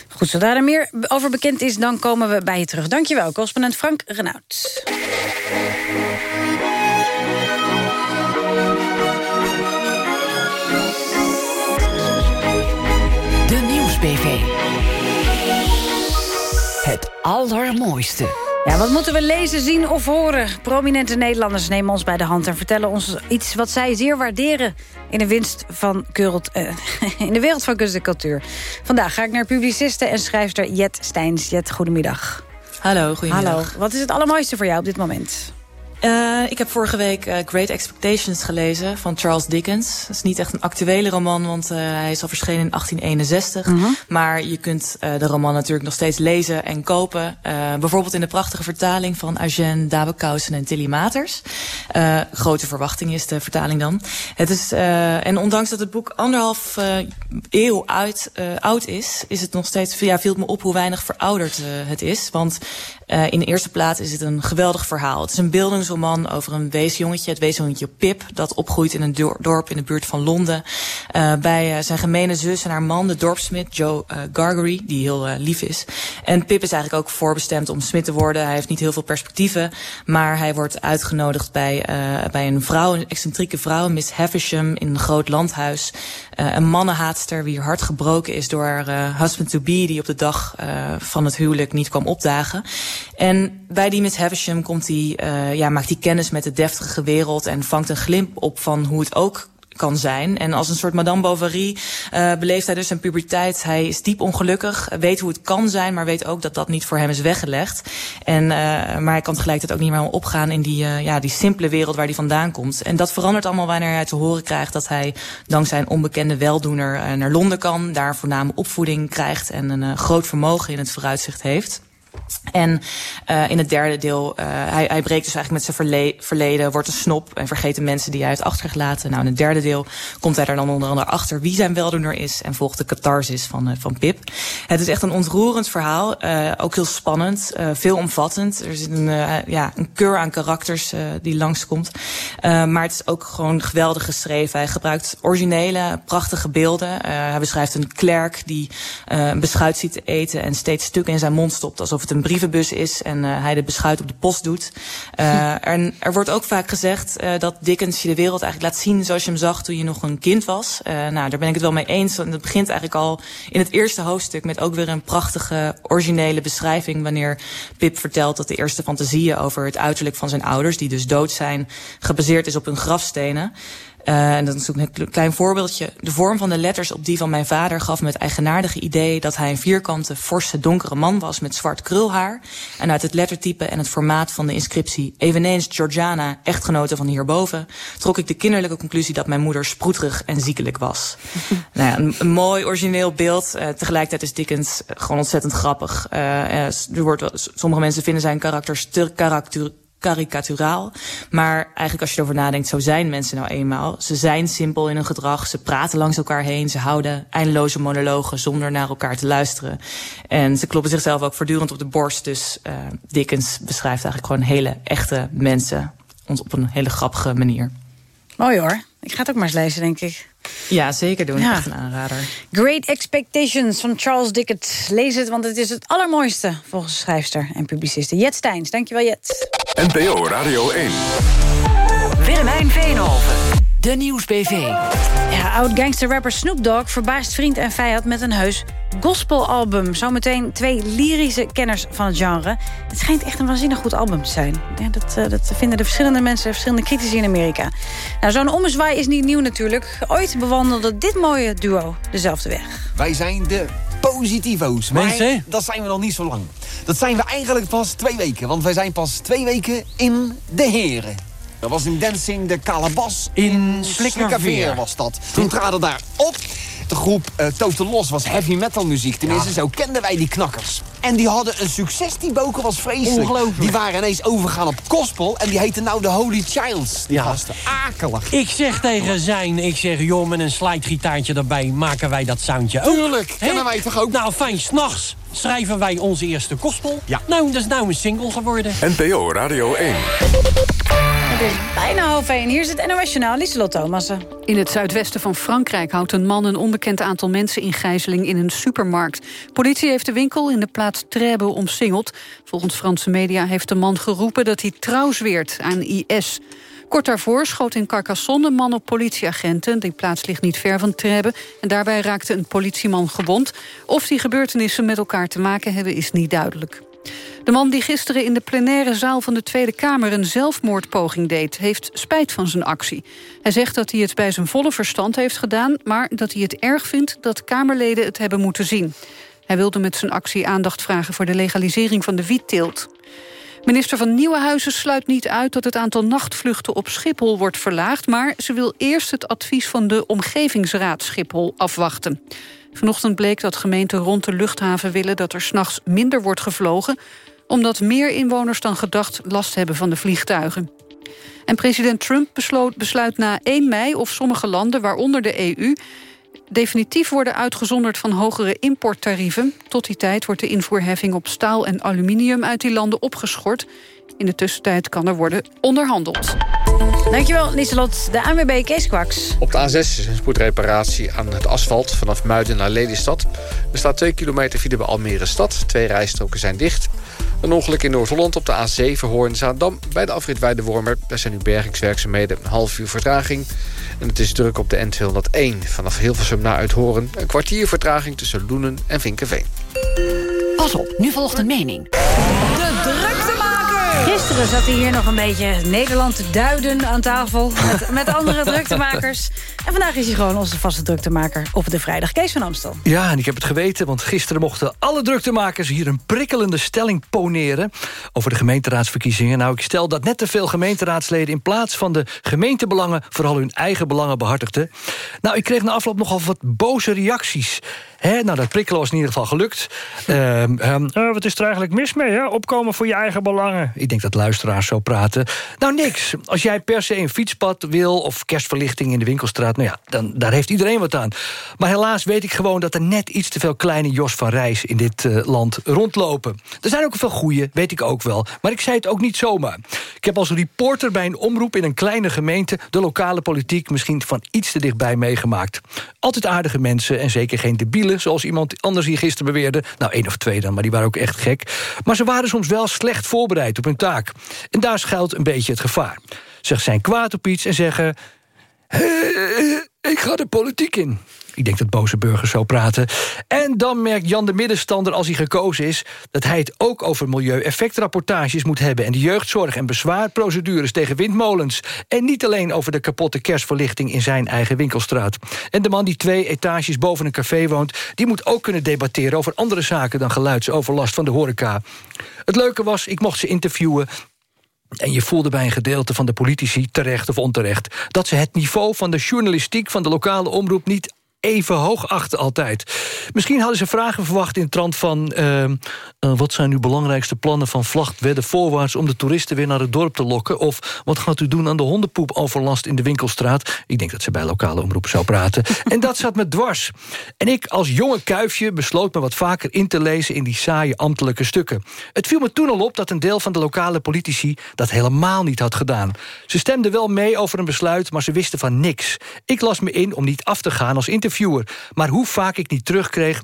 Goed, zodra er meer over bekend is, dan komen we bij je terug. Dankjewel, correspondent Frank Renaud. Allermooiste. Ja, wat moeten we lezen, zien of horen? Prominente Nederlanders nemen ons bij de hand... en vertellen ons iets wat zij zeer waarderen... in de, winst van Kurelt, uh, in de wereld van kunst en cultuur. Vandaag ga ik naar publiciste en schrijfster Jet Steins. Jet, goedemiddag. Hallo, goedemiddag. Hallo. Wat is het allermooiste voor jou op dit moment? Uh, ik heb vorige week uh, Great Expectations gelezen van Charles Dickens. Dat is niet echt een actuele roman, want uh, hij is al verschenen in 1861. Mm -hmm. Maar je kunt de roman natuurlijk nog steeds lezen en kopen. bijvoorbeeld in de prachtige vertaling van Eugène Dabekausen en Tilly Maters. grote verwachting is de vertaling dan. Het is, en ondanks dat het boek anderhalf eeuw uit, oud is... is het nog steeds, ja, viel het me op hoe weinig verouderd het is. Want Uh, in de eerste plaats is het een geweldig verhaal. Het is een beeldingsroman over een weesjongetje, het weesjongetje Pip... dat opgroeit in een dorp in de buurt van Londen. Uh, bij uh, zijn gemene zus en haar man, de dorpsmid Joe Gargery... die heel lief is. En Pip is eigenlijk ook voorbestemd om smid te worden. Hij heeft niet heel veel perspectieven. Maar hij wordt uitgenodigd bij, bij een vrouw, een excentrieke vrouw... Miss Havisham in een groot landhuis. Een mannenhaatster wie hart gebroken is door haar husband-to-be... die op de dag van het huwelijk niet kwam opdagen... En bij die Miss Havisham komt uh, ja, maakt hij kennis met de deftige wereld en vangt een glimp op van hoe het ook kan zijn. En als een soort Madame Bovary uh, beleeft hij dus zijn puberteit. Hij is diep ongelukkig, weet hoe het kan zijn... maar weet ook dat dat niet voor hem is weggelegd. En, uh, maar hij kan tegelijkertijd ook niet meer opgaan... in die, uh, ja, die simpele wereld waar hij vandaan komt. En dat verandert allemaal wanneer hij te horen krijgt... dat hij dankzij een onbekende weldoener naar Londen kan... daar voorname opvoeding krijgt... en een groot vermogen in het vooruitzicht heeft. En uh, in het derde deel, uh, hij, hij breekt dus eigenlijk met zijn verle verleden, wordt een snop en vergeet de mensen die hij heeft achtergelaten. Nou, in het derde deel komt hij er dan onder andere achter wie zijn weldoener is en volgt de catharsis van, uh, van Pip. Het is echt een ontroerend verhaal, ook heel spannend, veelomvattend. Er zit een, ja, een keur aan karakters die langskomt. maar het is ook gewoon geweldig geschreven. Hij gebruikt originele, prachtige beelden. hij beschrijft een klerk die een beschuit ziet eten en steeds stukken in zijn mond stopt alsof een brievenbus is en uh, hij de beschuit op de post doet. En er wordt ook vaak gezegd uh, dat Dickens je de wereld eigenlijk laat zien zoals je hem zag toen je nog een kind was. nou, daar ben ik het wel mee eens. En dat begint eigenlijk al in het eerste hoofdstuk met ook weer een prachtige originele beschrijving wanneer Pip vertelt dat de eerste fantasieën over het uiterlijk van zijn ouders, die dus dood zijn, gebaseerd is op hun grafstenen. Uh, en dat is ook een klein voorbeeldje. De vorm van de letters op die van mijn vader gaf me het eigenaardige idee dat hij een vierkante, forse, donkere man was met zwart krulhaar. En uit het lettertype en het formaat van de inscriptie, eveneens Georgiana, echtgenote van hierboven, trok ik de kinderlijke conclusie dat mijn moeder sproeterig en ziekelijk was. nou ja, een, een, mooi origineel beeld. Uh, tegelijkertijd is Dickens gewoon ontzettend grappig. Uh, er wordt, sommige mensen vinden zijn karakters te karakter karikaturaal. Maar eigenlijk als je erover nadenkt, zo zijn mensen nou eenmaal. Ze zijn simpel in hun gedrag, ze praten langs elkaar heen... ze houden eindeloze monologen zonder naar elkaar te luisteren. En ze kloppen zichzelf ook voortdurend op de borst. Dus uh, Dickens beschrijft eigenlijk gewoon hele echte mensen. Ons op een hele grappige manier. Mooi hoor. Ik ga het ook maar eens lezen, denk ik. Ja, zeker doen. Ja. Echt een aanrader. Great Expectations van Charles Dickens. Lees het, want het is het allermooiste volgens schrijfster en publiciste Jet Steins. Dankjewel, Jet. NPO Radio 1. Willemijn Veenhoven. De Nieuwsbv. Ja, oud-gangster-rapper Snoop Dogg verbaast vriend en vijand met een heus gospelalbum. Zometeen twee lyrische kenners van het genre. Het schijnt echt een waanzinnig goed album te zijn. Ja, dat, uh, dat vinden de verschillende mensen, verschillende critici in Amerika. Nou, zo'n ommezwaai is niet nieuw natuurlijk. Ooit bewandelde dit mooie duo dezelfde weg. Wij zijn de positivo's. Maar Mensen? dat zijn we nog niet zo lang. Dat zijn we eigenlijk pas twee weken. Want wij zijn pas twee weken in de heren. Dat was in Dancing de Calabas in Slikkerveer was dat. Toen traden daar op. De groep uh, Total Los was heavy metal muziek. Tenminste, zo kenden wij die knakkers. En die hadden een succes, die boken was vreselijk. Ongelooflijk. Die waren ineens overgegaan op gospel. En die heten nou de Holy Childs. Die Ja. gasten. Akelig. Ik zeg tegen zijn, ik zeg, joh, met een slidegitaartje erbij maken wij dat soundje ook. Tuurlijk, kennen wij toch ook? Nou, fijn, s'nachts schrijven wij onze eerste gospel. Ja. Nou, dat is nou een single geworden. NPO Radio 1. Bijna half één. Hier is het NOS Journaal, Lieselot. In het zuidwesten van Frankrijk houdt een man een onbekend aantal mensen in gijzeling in een supermarkt. Politie heeft de winkel in de plaats Trèbes omsingeld. Volgens Franse media heeft de man geroepen dat hij trouw zweert aan IS. Kort daarvoor schoot in Carcassonne een man op politieagenten. Die plaats ligt niet ver van Trèbes. En daarbij raakte een politieman gewond. Of die gebeurtenissen met elkaar te maken hebben is niet duidelijk. De man die gisteren in de plenaire zaal van de Tweede Kamer... een zelfmoordpoging deed, heeft spijt van zijn actie. Hij zegt dat hij het bij zijn volle verstand heeft gedaan... maar dat hij het erg vindt dat Kamerleden het hebben moeten zien. Hij wilde met zijn actie aandacht vragen... voor de legalisering van de wietteelt. Minister van Nieuwenhuizen sluit niet uit dat het aantal nachtvluchten op Schiphol wordt verlaagd, maar ze wil eerst het advies van de Omgevingsraad Schiphol afwachten. Vanochtend bleek dat gemeenten rond de luchthaven willen dat er s'nachts minder wordt gevlogen, omdat meer inwoners dan gedacht last hebben van de vliegtuigen. En president Trump besloot, besluit na 1 mei of sommige landen, waaronder de EU definitief worden uitgezonderd van hogere importtarieven. Tot die tijd wordt de invoerheffing op staal en aluminium uit die landen opgeschort. In de tussentijd kan er worden onderhandeld. Dankjewel, Lieselot. De ANWB Kees Kwaks. Op de A6 is een spoedreparatie aan het asfalt vanaf Muiden naar Lelystad. Er staat 2 kilometer file bij Almere stad. Twee rijstroken zijn dicht. Een ongeluk in Noord-Holland op de A7 Hoorn-Zaandam. Bij de afrit Weidewormer. Daar zijn nu bergingswerkzaamheden. Een half uur vertraging. En het is druk op de N201 vanaf Hilversum naar Uithoren. Een kwartier vertraging tussen Loenen en Vinkenveen. Pas op, nu volgt een mening. De druktemaker! Gisteren zat hij hier nog een beetje Nederland te duiden aan tafel... met, met andere druktemakers. En vandaag is hij gewoon onze vaste druktemaker op de vrijdag. Kees van Amstel. Ja, en ik heb het geweten, want gisteren mochten alle druktemakers... hier een prikkelende stelling poneren over de gemeenteraadsverkiezingen. Nou, ik stel dat net te veel gemeenteraadsleden... in plaats van de gemeentebelangen vooral hun eigen belangen behartigden. Nou, ik kreeg na afloop nogal wat boze reacties... He, nou, dat prikkelen was in ieder geval gelukt. Ehm, ehm, eh, wat is er eigenlijk mis mee, hè? Opkomen voor je eigen belangen. Ik denk dat luisteraars zo praten. Nou, niks. Als jij per se een fietspad wil... of kerstverlichting in de winkelstraat... nou ja, dan, daar heeft iedereen wat aan. Maar helaas weet ik gewoon dat er net iets te veel kleine Jos van Reis... in dit uh, land rondlopen. Er zijn ook veel goeie, weet ik ook wel. Maar ik zei het ook niet zomaar. Ik heb als reporter bij een omroep in een kleine gemeente... de lokale politiek misschien van iets te dichtbij meegemaakt. Altijd aardige mensen en zeker geen debielen zoals iemand anders hier gisteren beweerde. Nou, één of twee dan, maar die waren ook echt gek. Maar ze waren soms wel slecht voorbereid op hun taak. En daar schuilt een beetje het gevaar. Ze zijn kwaad op iets en zeggen... ik ga de politiek in. Ik denk dat boze burgers zo praten. En dan merkt Jan de Middenstander als hij gekozen is... dat hij het ook over milieueffectrapportages moet hebben... en de jeugdzorg en bezwaarprocedures tegen windmolens. En niet alleen over de kapotte kerstverlichting in zijn eigen winkelstraat. En de man die twee etages boven een café woont... die moet ook kunnen debatteren over andere zaken... dan geluidsoverlast van de horeca. Het leuke was, ik mocht ze interviewen... En je voelde bij een gedeelte van de politici, terecht of onterecht... dat ze het niveau van de journalistiek van de lokale omroep... niet even hoog achten altijd. Misschien hadden ze vragen verwacht in de trant van... Uh, uh, wat zijn uw belangrijkste plannen van vlachtwedden voorwaarts... om de toeristen weer naar het dorp te lokken? Of wat gaat u doen aan de hondenpoepoverlast in de winkelstraat? Ik denk dat ze bij lokale omroepen zou praten. en dat zat me dwars. En ik als jonge kuifje besloot me wat vaker in te lezen... in die saaie ambtelijke stukken. Het viel me toen al op dat een deel van de lokale politici... dat helemaal niet had gedaan. Ze stemden wel mee over een besluit, maar ze wisten van niks. Ik las me in om niet af te gaan als interview maar hoe vaak ik niet terugkreeg...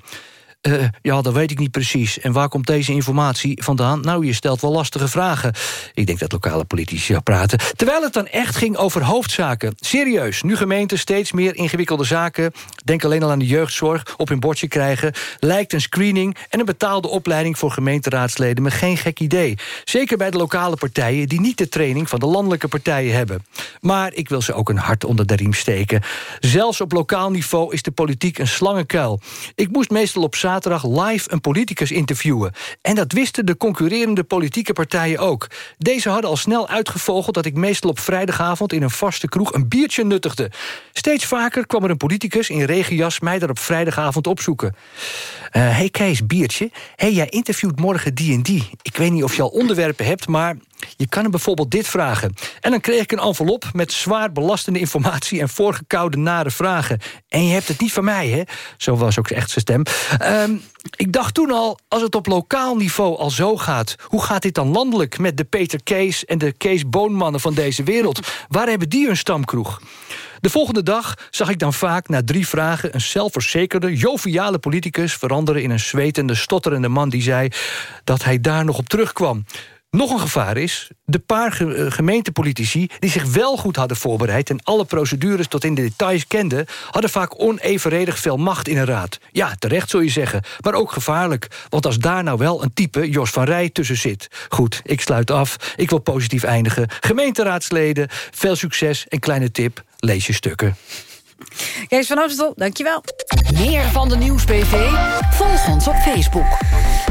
Uh, ja, dat weet ik niet precies. En waar komt deze informatie vandaan? Nou, je stelt wel lastige vragen. Ik denk dat lokale politici praten. Terwijl het dan echt ging over hoofdzaken. Serieus, nu gemeenten steeds meer ingewikkelde zaken... denk alleen al aan de jeugdzorg, op hun bordje krijgen... lijkt een screening en een betaalde opleiding... voor gemeenteraadsleden me geen gek idee. Zeker bij de lokale partijen... die niet de training van de landelijke partijen hebben. Maar ik wil ze ook een hart onder de riem steken. Zelfs op lokaal niveau is de politiek een slangenkuil. Ik moest meestal op live een politicus interviewen. En dat wisten de concurrerende politieke partijen ook. Deze hadden al snel uitgevogeld dat ik meestal op vrijdagavond... in een vaste kroeg een biertje nuttigde. Steeds vaker kwam er een politicus in regenjas... mij daar op vrijdagavond opzoeken. Uh, hey Kees, biertje. hey, jij interviewt morgen die en die. Ik weet niet of je al onderwerpen hebt, maar je kan hem bijvoorbeeld dit vragen. En dan kreeg ik een envelop met zwaar belastende informatie... en voorgekoude nare vragen. En je hebt het niet van mij, hè? Zo was ook echt zijn stem. Um, ik dacht toen al, als het op lokaal niveau al zo gaat... hoe gaat dit dan landelijk met de Peter Kees... en de Kees Boonmannen van deze wereld? Waar hebben die hun stamkroeg? De volgende dag zag ik dan vaak na drie vragen... een zelfverzekerde, joviale politicus veranderen in een zwetende, stotterende man... die zei dat hij daar nog op terugkwam. Nog een gevaar is, de paar eh, gemeentepolitici... die zich wel goed hadden voorbereid... en alle procedures tot in de details kenden... hadden vaak onevenredig veel macht in een raad. Ja, terecht zul je zeggen, maar ook gevaarlijk. Want als daar nou wel een type, Jos van Rij, tussen zit... goed, ik sluit af, ik wil positief eindigen. Gemeenteraadsleden, veel succes en kleine tip, lees je stukken. Kees van Oostersel, dankjewel. Meer van de Nieuwsbv? Volg ons op Facebook.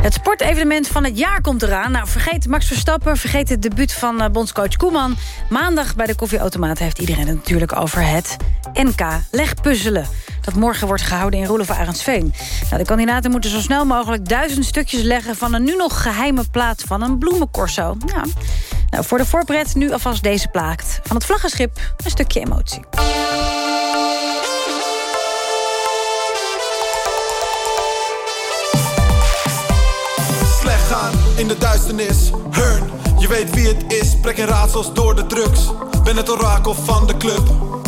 Het sportevenement van het jaar komt eraan. Nou, vergeet Max Verstappen, vergeet het debuut van eh, bondscoach Koeman. Maandag bij de koffieautomaat heeft iedereen het natuurlijk over het NK Legpuzzelen. Dat morgen wordt gehouden in Roelof Arendsveen. Nou, de kandidaten moeten zo snel mogelijk duizend stukjes leggen... van een nu nog geheime plaat van een bloemencorso. Ja. Nou, voor de voorpret nu alvast deze plaat. Van het vlaggenschip een stukje emotie. In de duisternis. Hearn, je weet wie het is. Plek in raadsels door de drugs. Ben het orakel van de club.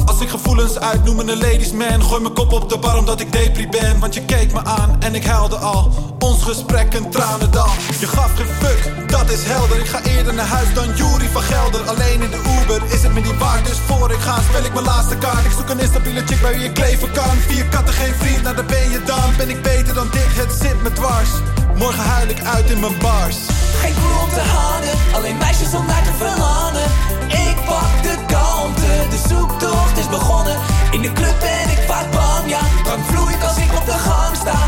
Als ik gevoelens uitnoem een ladies man Gooi mijn kop op de bar omdat ik depri ben Want je keek me aan en ik huilde al Ons gesprek een tranendal Je gaf geen fuck, dat is helder Ik ga eerder naar huis dan Jury van Gelder Alleen in de Uber is het me niet waard Dus voor ik ga speel ik mijn laatste kaart Ik zoek een instabiele chick bij wie ik kleven kan Vier katten geen vriend, nou daar ben je dan Ben ik beter dan dit, het zit me dwars Morgen huil ik uit in mijn bars Geen crew om te hangen, alleen meisjes om naar te verlangen. Ik pak de kalmte, de zoektocht is begonnen. In de club ben ik vaak bang, ja. Drank vloeit als ik op de gang sta.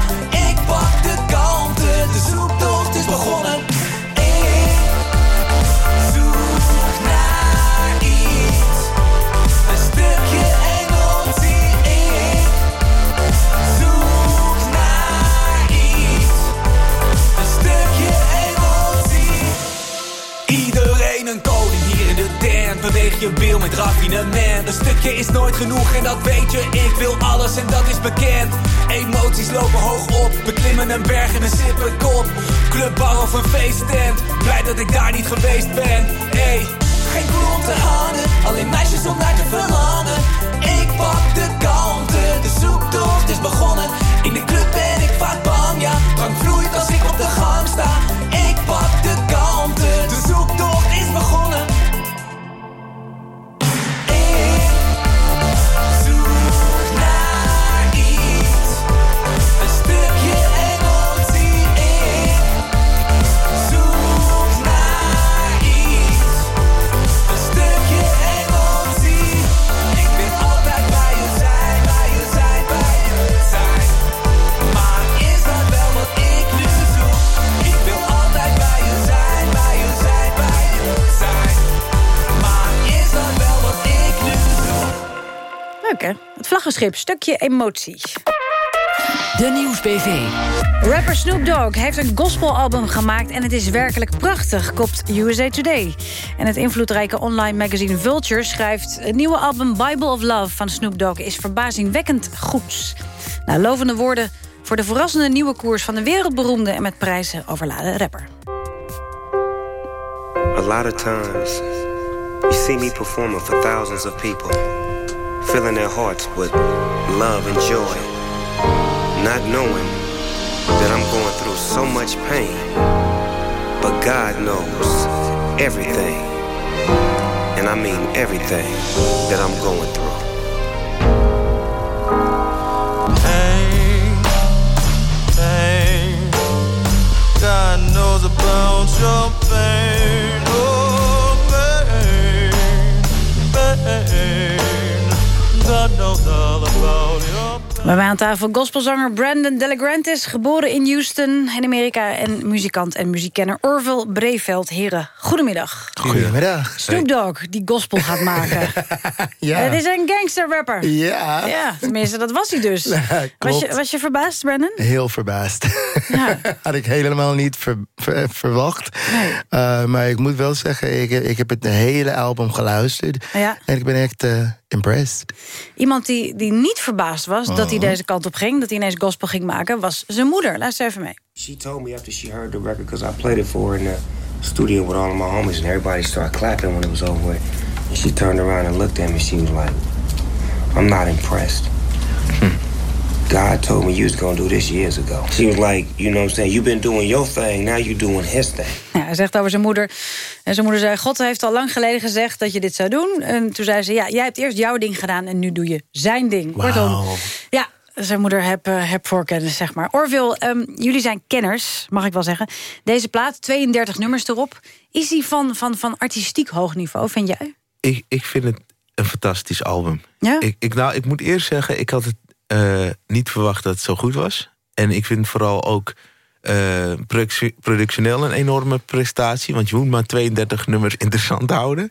Wil met raffinement. Een stukje is nooit genoeg en dat weet je. Ik wil alles en dat is bekend. Emoties lopen hoog op. Beklimmen een berg en een sippen kop. Clubbar of een feesttent. Blij dat ik daar niet geweest ben. Hey. Geen crew om te hangen, alleen meisjes om naar te verlangen. Ik pak de kalmte, de zoektocht is begonnen. In de club ben ik vaak bang, ja. Drank vloeit als ik op de gang sta. Ik pak de kalmte, de zoektocht is begonnen. Vlaggenschip, stukje emotie. De Nieuwsbv. Rapper Snoop Dogg heeft een gospelalbum gemaakt... en het is werkelijk prachtig, kopt USA Today. En het invloedrijke online magazine Vulture schrijft... het nieuwe album Bible of Love van Snoop Dogg... is verbazingwekkend goed. Nou, lovende woorden voor de verrassende nieuwe koers... van de wereldberoemde en met prijzen overladen rapper. A lot of times, you see me performing for thousands of people, filling their hearts with love and joy, not knowing that I'm going through so much pain. But God knows everything, and I mean everything that I'm going through. pain, pain. God knows about your pain, We hebben aan tafel gospelzanger Brandon Delegrantis... geboren in Houston in Amerika... en muzikant en muziekkenner Orville Breveld. Heren, goedemiddag. Goedemiddag. Snoop Dogg, die gospel gaat maken. Ja. Het is een gangsterrapper. Ja. Ja, tenminste, dat was hij dus. was, je, was je verbaasd, Brandon? Heel verbaasd. Had ik helemaal niet ver- ver- verwacht. Uh, maar ik moet wel zeggen, ik, ik heb het hele album geluisterd. Ja. En ik ben echt eh, impressed. Iemand die, die niet verbaasd was dat hij Oh. deze kant op ging... dat hij ineens gospel ging maken, was zijn moeder. Luister even mee. She told me after she heard the record, because I played it for her in the studio with all of my homies, and everybody started clapping when it was over with. And she turned around and looked at me. She was like, I'm not impressed. God told me you was gonna do this years ago. She was like, you know what I'm saying? You've been doing your thing, now you're doing his thing. Ja, hij zegt over zijn moeder. En zijn moeder zei, God heeft al lang geleden gezegd dat je dit zou doen. En toen zei ze, ja, jij hebt eerst jouw ding gedaan... en nu doe je zijn ding. Kortom, ja, zijn moeder heb, eh, heb voorkennis, zeg maar. Orville, ehm, jullie zijn kenners, mag ik wel zeggen. Deze plaat, 32 nummers erop. Is die van, van, van artistiek hoog niveau, vind jij? Ik, ik vind het een fantastisch album. Ja? Ik, ik, nou, ik moet eerst zeggen, ik had het eh, niet verwacht dat het zo goed was. En ik vind vooral ook eh, productioneel een enorme prestatie. Want je moet maar 32 nummers interessant houden.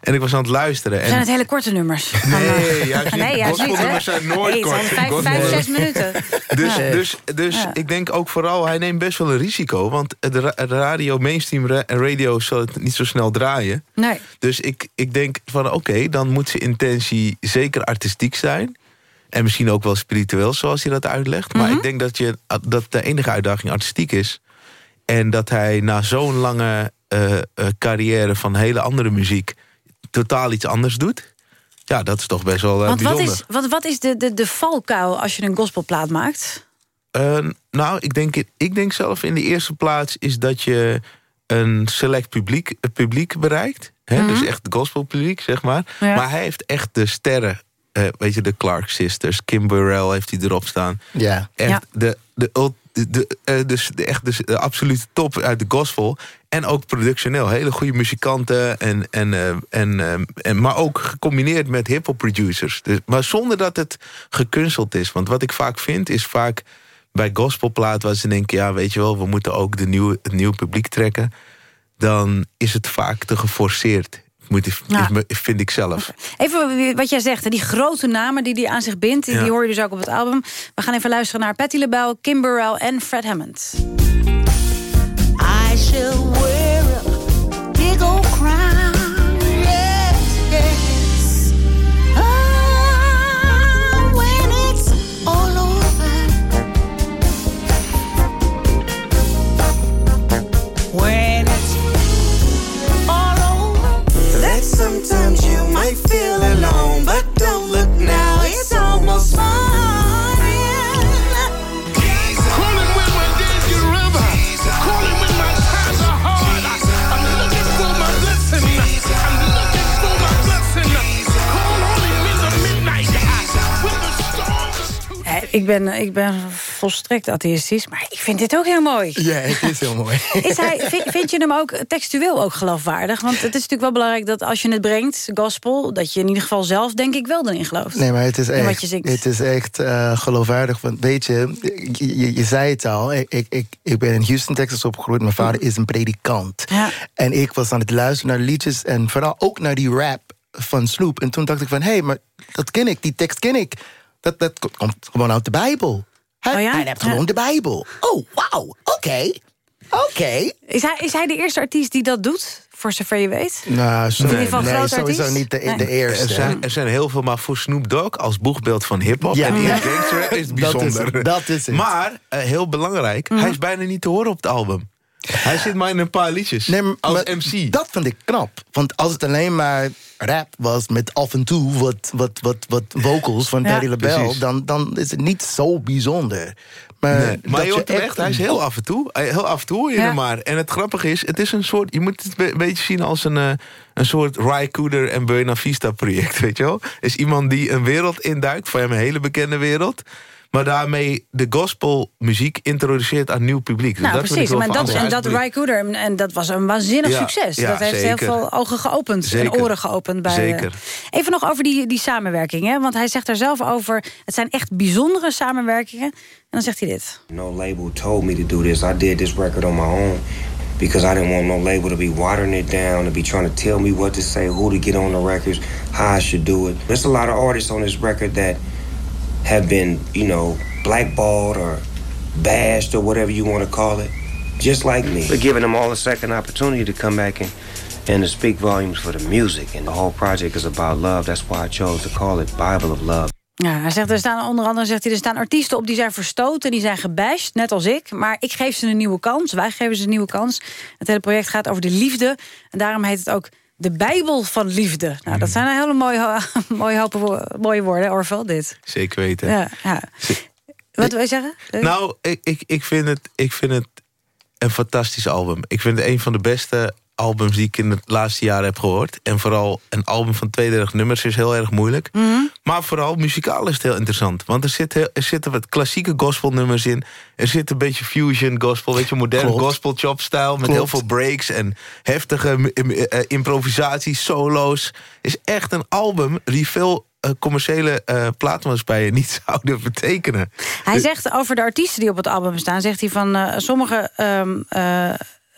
En ik was aan het luisteren. Zijn het En, hele korte nummers? nee, juist nee, hè? Gospelnummers zijn nooit nee, kort. Vijf, vijf, zes minuten. Dus, Ja. dus, dus Ja. ik denk ook vooral, hij neemt best wel een risico. Want de, ra- de radio, mainstream ra- radio zal het niet zo snel draaien. Nee. Dus ik, ik denk van oké, dan moet zijn intentie zeker artistiek zijn. En misschien ook wel spiritueel, zoals hij dat uitlegt. Maar ik denk dat, je, dat de enige uitdaging artistiek is. En dat hij na zo'n lange eh, eh, carrière van hele andere muziek... totaal iets anders doet. Ja, dat is toch best wel eh, Want wat bijzonder. is, wat, wat is de, de, de valkuil als je een gospelplaat maakt? Nou, ik denk, ik denk zelf in de eerste plaats is dat je een select publiek, het publiek bereikt. Hè? Mhm. Dus echt het gospelpubliek, zeg maar. Ja. Maar hij heeft echt de sterren. Eh, weet je, de Clark Sisters, Kim Burrell heeft hij erop staan. Ja. Echt Ja. de, de, ult- de, de, eh, dus de, echt de, de absolute top uit de gospel. En ook productioneel. Hele goede muzikanten. En, en, eh, en, eh, en, maar ook gecombineerd met hip-hop producers. Dus, maar zonder dat het gekunsteld is. Want wat ik vaak vind, is vaak bij gospelplaat... waar ze denken, ja, weet je wel, we moeten ook de nieuwe, het nieuwe publiek trekken. Dan is het vaak te geforceerd. Moet, Ja. vind ik zelf. Even wat jij zegt, hè, die grote namen die hij aan zich bindt... die, Ja. die hoor je dus ook op het album. We gaan even luisteren naar Patti LaBelle, Kim Burrell en Fred Hammond. I shall Ik ben, ik ben volstrekt atheïstisch, maar ik vind dit ook heel mooi. Ja, het is heel mooi. Is hij, vind, vind je hem ook textueel ook geloofwaardig? Want het is natuurlijk wel belangrijk dat als je het brengt, gospel... dat je in ieder geval zelf, denk ik, wel erin gelooft. Nee, maar het is echt, het is echt eh, geloofwaardig. Want weet je, je, je- je zei het al. Ik, ik, ik, ben in Houston, Texas opgegroeid. Mijn vader is een predikant. En ik was aan het luisteren naar liedjes... en vooral ook naar die rap van Snoop. En toen dacht ik van, hé, hey, maar dat ken ik. Die tekst ken ik. Dat, dat komt gewoon uit de Bijbel. Hij, hij hebt gewoon de Bijbel. Oh, wauw, oké. Oké. Is, hij, is hij de eerste artiest die dat doet, voor zover je weet? Nou, zo, nee, groot sowieso artiest? niet de, Nee. de eerste. Er zijn, er zijn heel veel, maar voor Snoop Dogg als boegbeeld van hip-hop Ja. en die Ja. is het Dat is bijzonder. dat is het. Maar, eh, heel belangrijk, Mhm. hij is bijna niet te horen op het album. Hij zit maar in een paar liedjes. Nee, maar- als MC. Dat vind ik knap. Want als het alleen maar rap was met af en toe wat, wat, wat, wat vocals van Ja. LaBelle... Precies. Dan, dan is het niet zo bijzonder. Maar, Nee, maar dat je hoort echt, hij is heel af en toe. Heel af en toe hoor je Ja. hem maar. En het grappige is, het is een soort... Je moet het een beetje zien als een, eh, een soort Ry Cooder en Buena Vista project, weet je wel? Is iemand die een wereld induikt, voor hem een hele bekende wereld... maar daarmee de gospelmuziek introduceert aan nieuw publiek. Dus Nou, dat vind ik precies. Maar dat, en dat Ry Cooder, en- dat was een waanzinnig Ja, succes. ja, dat heeft zeker. heel veel ogen geopend Zeker. en oren geopend. Bij, Zeker. eh, Even nog over die, die samenwerking. Hè? Want hij zegt daar zelf over... het zijn echt bijzondere samenwerkingen. En dan zegt hij dit. No label told me to do this. I did this record on my own because I didn't want no label to be watering it down, to be trying to tell me what to say, who to get on the records, how I should do it. There's a lot of artists on this record that have been, you know, blackballed or bashed or whatever you want to call it, just like me. We're giving them all a second opportunity to come back and and to speak volumes for the music. And the whole project is about love. That's why I chose to call it Bible of Love. Ja, hij zegt, er staan onder andere zegt hij, er staan artiesten op die zijn verstoten, die zijn gebashed, net als ik. Maar ik geef ze een nieuwe kans. Wij geven ze een nieuwe kans. Het hele project gaat over de liefde. En daarom heet het ook de Bijbel van liefde. Nou, dat zijn een hele mooie, mooie, hopen, mooie woorden, Orvel, dit. Zeker weten. Ja, ja. Wat wil je zeggen? Nou, ik, ik, ik, vind het, ik vind het een fantastisch album. Ik vind het een van de beste albums die ik in het laatste jaar heb gehoord. En vooral een album van 32 nummers is heel erg moeilijk. Mhm. Maar vooral muzikaal is het heel interessant. Want er zitten, er zitten wat klassieke gospelnummers in. Er zit een beetje fusion gospel, weet je, moderne Klopt. gospel chop-style... met Klopt. heel veel breaks en heftige uh, uh, improvisaties, solo's. is echt een album die veel uh, commerciële uh, platenmaatschappijen niet zouden betekenen. Hij zegt over de artiesten die op het album staan... zegt hij van uh, sommige...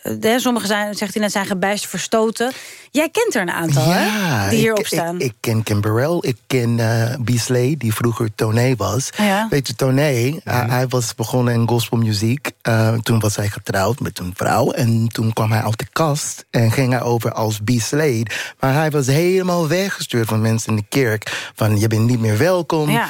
De, sommige zijn, zegt hij net, zijn gebijst verstoten. Jij kent er een aantal, ja, hè? Die hierop ik, staan. Ik, ik ken Kim Burrell, ik ken uh, Beasley, die vroeger Toné was. Ja. Weet je, Toné, mm. hij, hij was begonnen in gospelmuziek. Uh, toen was hij getrouwd met een vrouw. En toen kwam hij uit de kast en ging hij over als Beasley. Maar hij was helemaal weggestuurd van mensen in de kerk. Van, je bent niet meer welkom. Ja.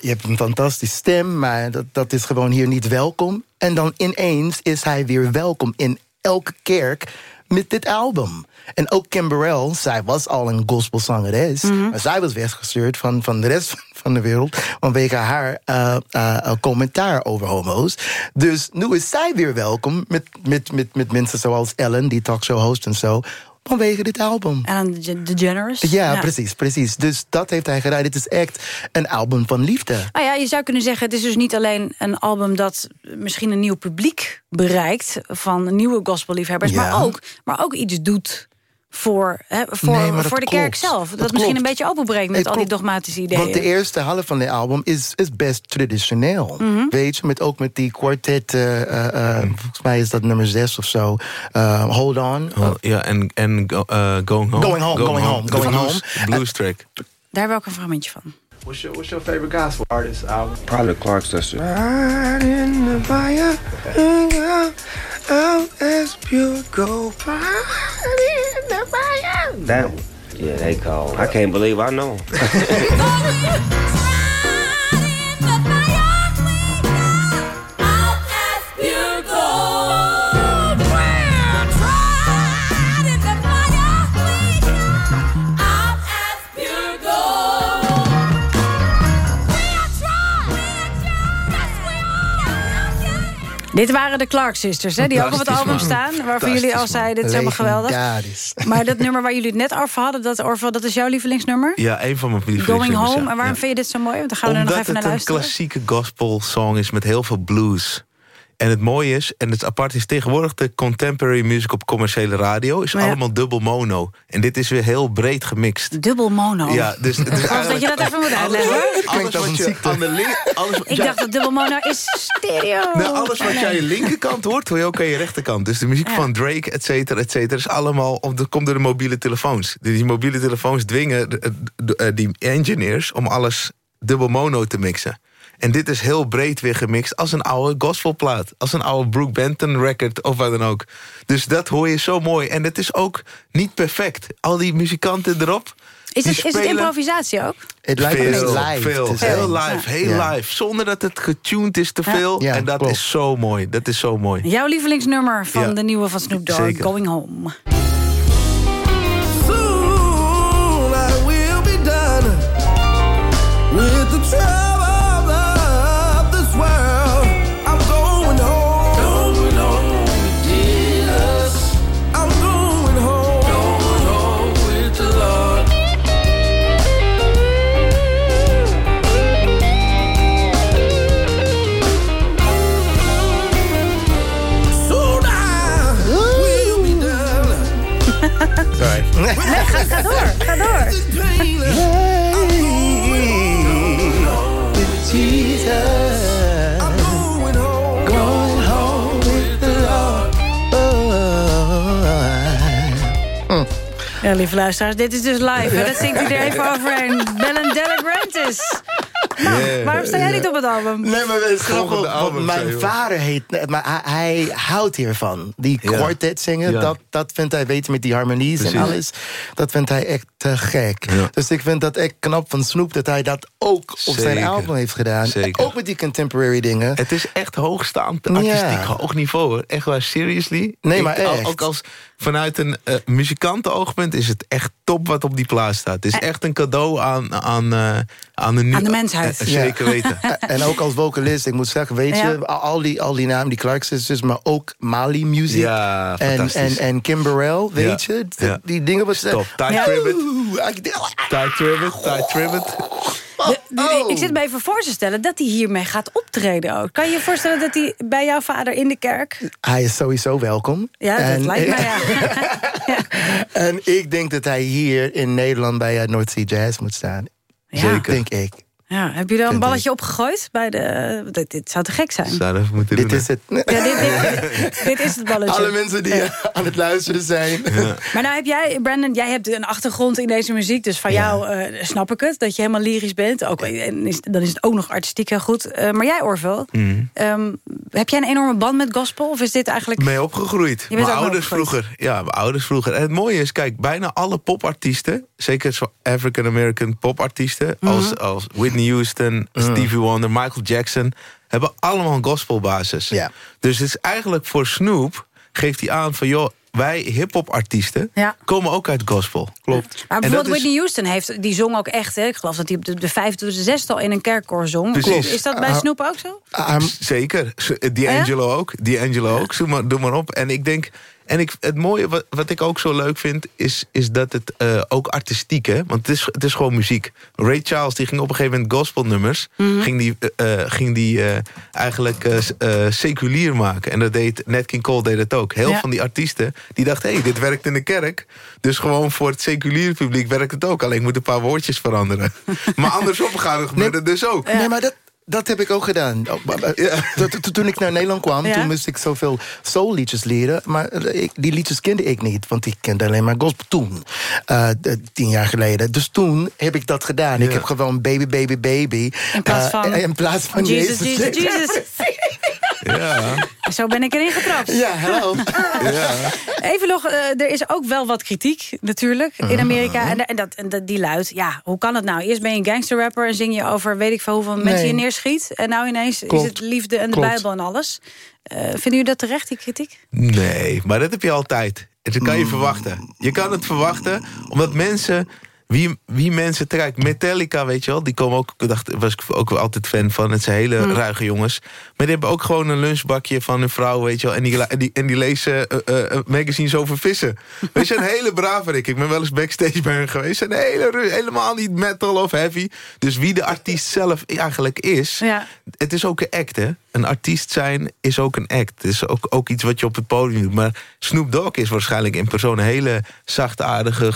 Je hebt een fantastische stem, maar dat, dat is gewoon hier niet welkom. En dan ineens is hij weer welkom in elke kerk met dit album. En ook Kim Burrell, zij was al een gospelzangeres... Mm -hmm. maar zij was weggestuurd van, van de rest van de wereld... vanwege haar uh, uh, commentaar over homo's. Dus nu is zij weer welkom met, met, met, met mensen zoals Ellen... die talkshow host en zo vanwege dit album. En DeGeneres? Ja, ja, precies, precies. Dus dat heeft hij gedaan. Dit is echt een album van liefde. Nou ja, je zou kunnen zeggen, het is dus niet alleen een album... dat misschien een nieuw publiek bereikt van nieuwe gospelliefhebbers... Ja. maar, ook, maar ook iets doet voor, hè, voor, nee, voor de klopt. kerk zelf. Dat, dat misschien een beetje openbreekt met het al die dogmatische ideeën. Want de eerste helft van het album is, is best traditioneel. Mm -hmm. Weet je, met, ook met die kwartet... Uh, uh, volgens mij is dat nummer zes of zo. Uh, Hold On. Oh, ja, en, en Going Home. Going Home, Going Home, Going Home. Blues, blues track. Daar heb ik ook een fragmentje van. What's your, what's your favorite gospel artist album? Probably Clark Sister. Right in the fire, out as pure gold. Right in the fire. That one. Yeah, they call. I can't believe I know. Dit waren de Clark Sisters, hè, die ook op het album staan. Waarvan jullie al zeiden, dit is helemaal geweldig. Maar dat nummer waar jullie het net over hadden, dat, Orval, dat is jouw lievelingsnummer? Ja, een van mijn lievelingsnummers. Going Home. Ja. En waarom ja. vind je dit zo mooi? Want dan gaan we Omdat er nog even naar luisteren. het een klassieke gospel song is met heel veel blues. En het mooie is, en het apart is tegenwoordig... de contemporary music op commerciële radio... is ja. allemaal dubbel mono. En dit is weer heel breed gemixt. Dubbel mono? Ja, dus... dus Als dat je dat even moet uitleggen. hoor. Alles wat je aan de link... Alles, Ik dacht dat dubbel mono is stereo. Nou, alles wat je aan je linkerkant hoort, hoor je ook aan je rechterkant. Dus de muziek Ja. van Drake, et cetera, et cetera... is allemaal, op de, komt door de mobiele telefoons. Dus die mobiele telefoons dwingen de- de- de- die engineers... om alles dubbel mono te mixen. En dit is heel breed weer gemixt als een oude gospelplaat. Als een oude Brooke Benton record of wat dan ook. Dus dat hoor je zo mooi. En het is ook niet perfect. Al die muzikanten erop... Is die het, is het improvisatie ook? Het lijkt veel, live veel, heel live, heel Ja. live. Zonder dat het getuned is te Ja. veel. Ja, en dat klopt. is zo mooi. Dat is zo mooi. Jouw lievelingsnummer van Ja. de nieuwe van Snoop Dogg, Zeker. Going Home. Ga, ga door, ga door. Ja, lieve luisteraars, dit is dus live. Dat zingt hij er even overheen. Bellen Grantis. Yeah. waarom sta jij niet op het album? Nee, maar het is grappig, mijn vader heet... Maar hij, hij houdt hiervan. Die Ja. quartet zingen, Ja. dat, dat vindt hij, weet je, met die harmonies en alles. Dat vindt hij echt te gek. Ja. Dus ik vind dat echt knap van Snoep dat hij dat ook op zijn album heeft gedaan. Zeker. Ook met die contemporary dingen. Het is echt hoogstaand, artistiek Ja. hoog niveau. Hoor. Echt waar, seriously. Nee, maar echt. Ook als vanuit een eh muzikantenoogpunt is het echt top wat op die plaat staat. Het is echt een cadeau aan, aan, eh, aan, de, nu- Aan de mensheid. Eh, Zeker weten. En ook als vocalist, ik moet zeggen, weet Ja. je, al die, al die namen, die Clark Sisters, maar ook Mali Music Ja, en, en, en Kimberell, weet Ja. je, die dingen was Top. Ty. Tribbett. Ty Tribbett. Ty Tribbett. De- de- Ik zit me even voor te stellen dat hij hiermee gaat optreden ook. Kan je je voorstellen dat hij bij jouw vader in de kerk... Hij is sowieso welkom. Ja, dat En- lijkt mij, ja. En ik denk dat hij hier in Nederland bij North Sea Jazz moet staan. Ja. Zeker. Denk ik. Ja. Heb je er een balletje opgegooid? Bij de... dit, dit zou te gek zijn. Zou dat moeten Dit doen, is hè? het. Ja, dit, dit, dit is het balletje. Alle mensen die aan het luisteren zijn. Maar nou heb jij, Brandon, jij hebt een achtergrond in deze muziek. Dus van jou eh, snap ik het, dat je helemaal lyrisch bent. Ook, en is, dan is het ook nog artistiek heel goed. Eh, maar jij, Orville, Mm. ehm, heb jij een enorme band met gospel? Of is dit eigenlijk... mee opgegroeid. Je bent Mijn ouders opgegroeid. vroeger. Ja, mijn ouders vroeger. En het mooie is, kijk, bijna alle popartiesten... zeker zo African-American popartiesten... Mhm. als, als Whitney Houston, Stevie Wonder, Michael Jackson... hebben allemaal een gospelbasis. Ja. Dus het is eigenlijk voor Snoop... geeft hij aan van, joh, wij hip-hop-artiesten... Ja. komen ook uit gospel. Klopt. Maar bijvoorbeeld Whitney Houston heeft, die zong ook echt. Hè? Ik geloof dat hij op de, de vijfde of de zesde al in een kerkkoor zong. Precies. Is dat bij Ah. Snoep ook zo? Zeker. D'Angelo ook. D'Angelo ook. Doe maar, doe maar op. En ik denk... En ik, het mooie wat, wat ik ook zo leuk vind... is, is dat het eh, ook artistiek, hè? Want het is, het is gewoon muziek. Ray Charles die ging op een gegeven moment gospelnummers... Mhm. ging die, eh, eh, ging die eh, eigenlijk eh, eh, seculier maken. En dat deed Nat King Cole deed het ook. Heel Ja. van die artiesten die dachten... hé, hey, dit werkt in de kerk. Dus gewoon voor het seculiere publiek werkt het ook. Alleen moet een paar woordjes veranderen. maar andersom gaat het gebeuren dus ook. Nee, maar dat, dat heb ik ook gedaan. Oh, Toen ik naar Nederland kwam, Ja. toen moest ik zoveel soulliedjes leren. Maar eh, die liedjes kende ik niet, want ik kende alleen maar gospel toen. eh, tien jaar geleden. Dus toen heb ik dat gedaan. Ik heb gewoon baby, baby, baby. In plaats eh, van... in plaats van Jesus, Jezus. Jesus, Jesus. Ja. Zo ben ik erin getrapt. Ja, hallo. Even nog, eh, er is ook wel wat kritiek natuurlijk Uh-huh. in Amerika. En, en, dat, en dat, die luidt, ja, hoe kan het nou? Eerst ben je een gangsterrapper en zing je over weet ik veel hoeveel mensen Nee. je neerschiet. En nou ineens Klopt. is het liefde en de Klopt. Bijbel en alles. Eh, vinden jullie dat terecht, die kritiek? Nee, maar dat heb je altijd. En dat kan je verwachten. Je kan het verwachten, omdat mensen... Wie, wie mensen kijk, Metallica, weet je wel, die komen ook, dacht, was ik ook altijd fan van. Het zijn hele Hmm. ruige jongens. Maar die hebben ook gewoon een lunchbakje van hun vrouw, weet je wel. En die, en die, en die lezen eh, eh, magazines over vissen. We zijn hele brave, Rick. Ik ben wel eens backstage bij hen geweest. Zijn hele, helemaal niet metal of heavy. Dus wie de artiest zelf eigenlijk is, Ja. het is ook een act, hè? Een artiest zijn is ook een act. Het is ook, ook iets wat je op het podium doet. Maar Snoop Dogg is waarschijnlijk in persoon... een hele zachtaardige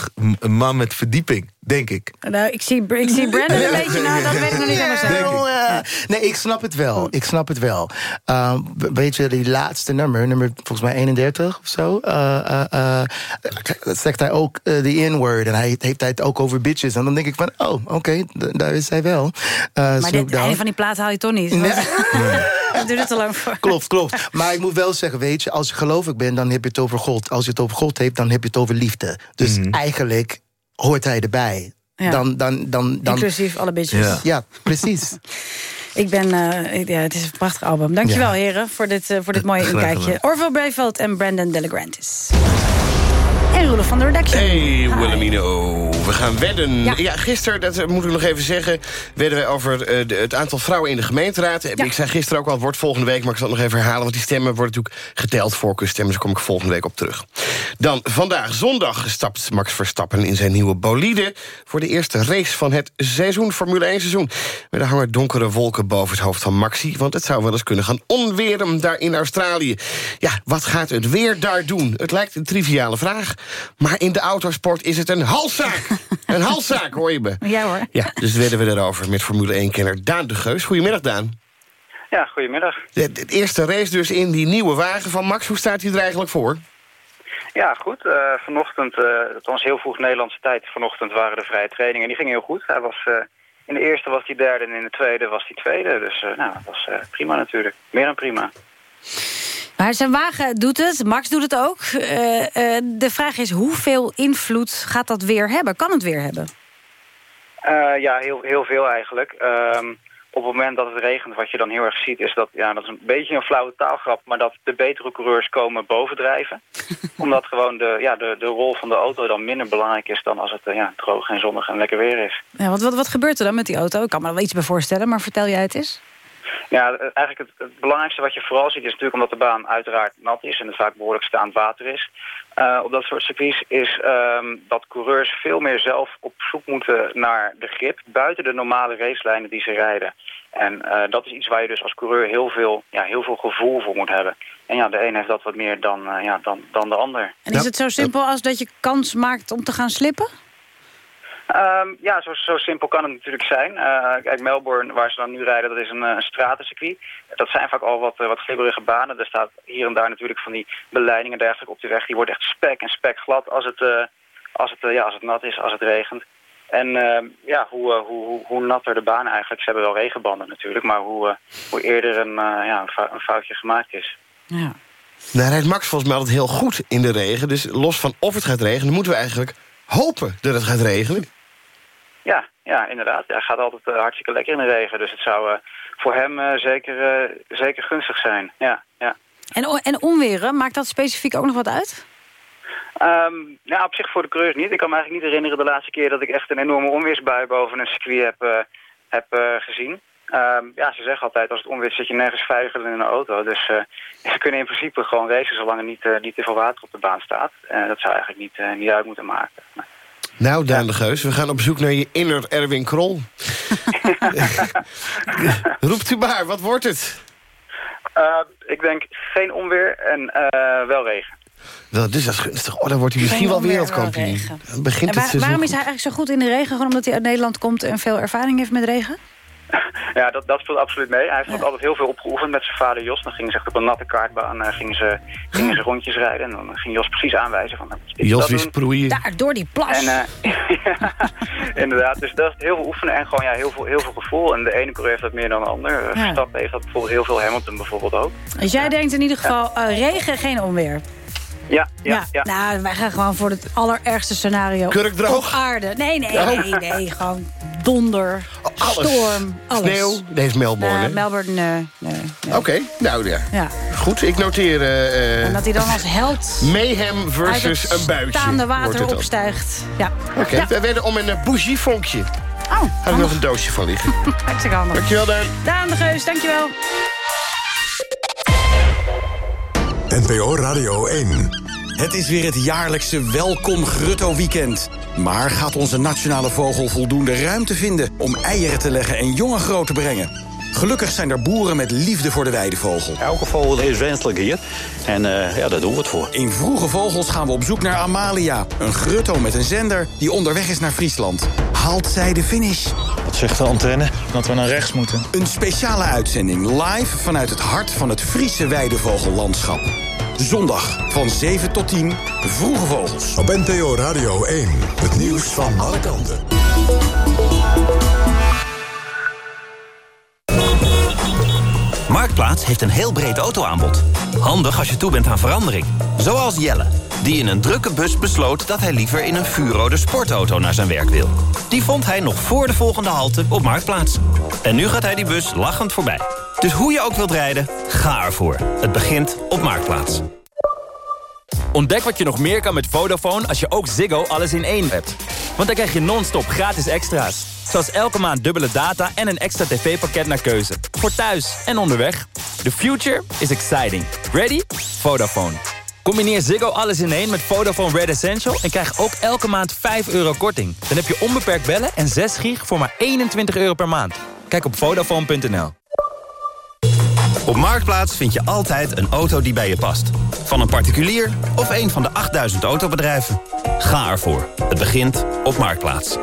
man met verdieping, denk ik. Nou, ik zie, ik zie Brandon een beetje, nou, dat weet ik nog niet helemaal zeker. Nou, eh, nee, ik snap het wel. Ik snap het wel. Uh, weet je, die laatste nummer, nummer volgens mij 31 of zo... Uh, uh, uh, zegt hij ook uh, de N-word. En hij heeft hij het ook over bitches. En dan denk ik van, oh, oké, daar is hij wel. Uh, Maar dit, einde van die plaat haal je toch niet? Dat duurt het te lang voor. Klopt, klopt. Maar ik moet wel zeggen, weet je, als je gelovig bent, dan heb je het over God. Als je het over God hebt, dan heb je het over liefde. Dus eigenlijk hoort hij erbij. Ja. Dan, dan, dan, dan, Inclusief alle bitches. Ja, ja precies. Ik ben, eh, ja, het is een prachtig album. Dankjewel, Ja. heren, voor dit, eh, voor dit mooie inkijkje. Orville Brayveld en Brandon Delegrantis. En Roelof van de Redaction. Hey, Wilhelmino. We gaan wedden. Ja. Ja, gisteren, dat moet ik nog even zeggen... wedden wij over eh, de- het aantal vrouwen in de gemeenteraad. Ik zei gisteren ook al, het wordt volgende week... maar ik zal het nog even herhalen, want die stemmen worden natuurlijk geteld. Voorkeurstemmen, dus daar kom ik volgende week op terug. Dan, vandaag zondag stapt Max Verstappen in zijn nieuwe bolide... voor de eerste race van het seizoen, Formule 1 seizoen. Maar er hangen donkere wolken boven het hoofd van Maxi... want het zou wel eens kunnen gaan onweren daar in Australië. Ja, wat gaat het weer daar doen? Het lijkt een triviale vraag... maar in de autosport is het een halszaak. een halszaak, hoor je me. Ja hoor. Ja, dus wedden we erover met Formule 1-kenner Daan de Geus. Goedemiddag, Daan. Ja, goedemiddag. De, de eerste race dus in die nieuwe wagen van Max. Hoe staat hij er eigenlijk voor? Ja, goed. Eh, vanochtend, eh het was heel vroeg Nederlandse tijd, vanochtend waren de vrije trainingen en die gingen heel goed. Hij was, eh, in de eerste was hij derde en in de tweede was hij tweede. Dus eh, nou, dat was eh, prima natuurlijk. Meer dan prima. Maar zijn wagen doet het, Max doet het ook. Eh, eh, de vraag is, hoeveel invloed gaat dat weer hebben? Kan het weer hebben? Eh, ja, heel, heel veel eigenlijk. Ehm, op het moment dat het regent, wat je dan heel erg ziet, is dat, ja, dat is een beetje een flauwe taalgrap, maar dat de betere coureurs komen bovendrijven. Omdat gewoon de, ja, de, de rol van de auto dan minder belangrijk is dan als het ja, droog en zonnig en lekker weer is. Ja, wat, wat, wat gebeurt er dan met die auto? Ik kan me er wel iets bij voorstellen, maar vertel jij het eens. Ja, eigenlijk het, het belangrijkste wat je vooral ziet is natuurlijk omdat de baan uiteraard nat is en het vaak behoorlijk staand water is. Eh, op dat soort circuits is ehm, dat coureurs veel meer zelf op zoek moeten naar de grip buiten de normale racelijnen die ze rijden. En eh, dat is iets waar je dus als coureur heel veel, ja, heel veel gevoel voor moet hebben. En ja, de een heeft dat wat meer dan, eh, ja, dan, dan de ander. En is het zo simpel als dat je kans maakt om te gaan slippen? Ehm, ja, zo, zo simpel kan het natuurlijk zijn. Eh, kijk, Melbourne, waar ze dan nu rijden, dat is een, eh, een stratencircuit. Dat zijn vaak al wat, eh, wat glibberige banen. Er staat hier en daar natuurlijk van die beleidingen dergelijke op de weg. Die wordt echt spek en spek glad als het, eh, als het, ja, als het nat is, als het regent. En ehm, ja, hoe, hoe, hoe, hoe natter de baan eigenlijk. Ze hebben wel regenbanden natuurlijk, maar hoe, eh, hoe eerder een, eh, ja, een, fou- een foutje gemaakt is. Ja. Nou rijdt Max volgens mij altijd heel goed in de regen. Dus los van of het gaat regenen, moeten we eigenlijk hopen dat het gaat regenen. Ja, ja inderdaad. Hij gaat altijd eh, hartstikke lekker in de regen. Dus het zou eh, voor hem eh, zeker, zeker gunstig zijn. Ja, ja. En, en onweren, maakt dat specifiek ook nog wat uit? Nou, op zich voor de coureurs niet. Ik kan me eigenlijk niet herinneren de laatste keer dat ik echt een enorme onweersbui boven een circuit heb, heb gezien. Ehm, ja, ze zeggen altijd, als het onweer zit je nergens veiliger in een auto. Dus ze kunnen in principe gewoon racen zolang er niet, niet te veel water op de baan staat. En dat zou eigenlijk niet, niet uit moeten maken. Nou, Daan de Geus, we gaan op zoek naar je inner Erwin Krol. Roept u maar, wat wordt het? Eh, ik denk geen onweer en eh, wel regen. Wel, dus dat is gunstig. Oh, dan wordt hij misschien Geen wel wereldkampioen. begint En waar- het seizoen waarom is hij eigenlijk zo goed in de regen? Gewoon omdat hij uit Nederland komt en veel ervaring heeft met regen? Ja, dat, dat speelt absoluut mee. Hij heeft ook altijd heel veel opgeoefend met zijn vader Jos. Dan gingen ze echt op een natte kaartbaan eh, gingen ze, gingen ze rondjes rijden. En dan ging Jos precies aanwijzen van... nou, moet je dit, Jos doen. proeien. Daar, door die plas. En, eh, ja, inderdaad, dus dat is heel veel oefenen en gewoon ja, heel, veel, heel veel gevoel. En de ene coureur heeft dat meer dan de ander. Ja. Verstappen heeft dat bijvoorbeeld heel veel, Hamilton bijvoorbeeld ook. Dus jij denkt in ieder geval eh, regen, geen onweer. Ja, ja, ja. Nou, wij gaan gewoon voor het allerergste scenario. Kurkdroog? Op aarde. Nee, nee, Oh. nee, nee. Gewoon donder, Alles. storm, alles. Sneeuw, deze Melbourne. Nou? Melbourne, nee, nee. nee. Oké, nou ja. Ja. Goed, ik noteer... eh, eh, En dat hij dan als held Mayhem versus een buitje. staande wordt water opstijgt. Ja. Oké, Ja. wij werden om een uh, bougievonkje. Oh, Had ik nog een doosje van liggen. hartstikke handig. Dankjewel, Daan. Daan de Geus, dankjewel. NPO Radio 1. Het is weer het jaarlijkse Welkom Grutto Weekend. Maar gaat onze nationale vogel voldoende ruimte vinden om eieren te leggen en jongen groot te brengen? Gelukkig zijn er boeren met liefde voor de weidevogel. Elke vogel is wenselijk hier. En eh, ja, daar doen we het voor. In Vroege Vogels gaan we op zoek naar Amalia. Een grutto met een zender die onderweg is naar Friesland. Haalt zij de finish? Wat zegt de antenne? Dat we naar rechts moeten. Een speciale uitzending live vanuit het hart van het Friese weidevogellandschap. Zondag van 7 tot 10, Vroege Vogels. Op NPO Radio 1. Het nieuws van alle kanten. Marktplaats heeft een heel breed autoaanbod. Handig als je toe bent aan verandering. Zoals Jelle, die in een drukke bus besloot... dat hij liever in een vuurrode sportauto naar zijn werk wil. Die vond hij nog voor de volgende halte op Marktplaats. En nu gaat hij die bus lachend voorbij. Dus hoe je ook wilt rijden, ga ervoor. Het begint op Marktplaats. Ontdek wat je nog meer kan met Vodafone als je ook Ziggo alles in één hebt. Want dan krijg je non-stop gratis extra's. Zoals elke maand dubbele data en een extra tv-pakket naar keuze. Voor thuis en onderweg. The future is exciting. Ready? Vodafone. Combineer Ziggo alles in één met Vodafone Red Essential... en krijg ook elke maand 5 euro korting. Dan heb je onbeperkt bellen en 6 gig voor maar 21 euro per maand. Kijk op Vodafone.nl. Op Marktplaats vind je altijd een auto die bij je past. Van een particulier of een van de 8000 autobedrijven. Ga ervoor. Het begint op Marktplaats.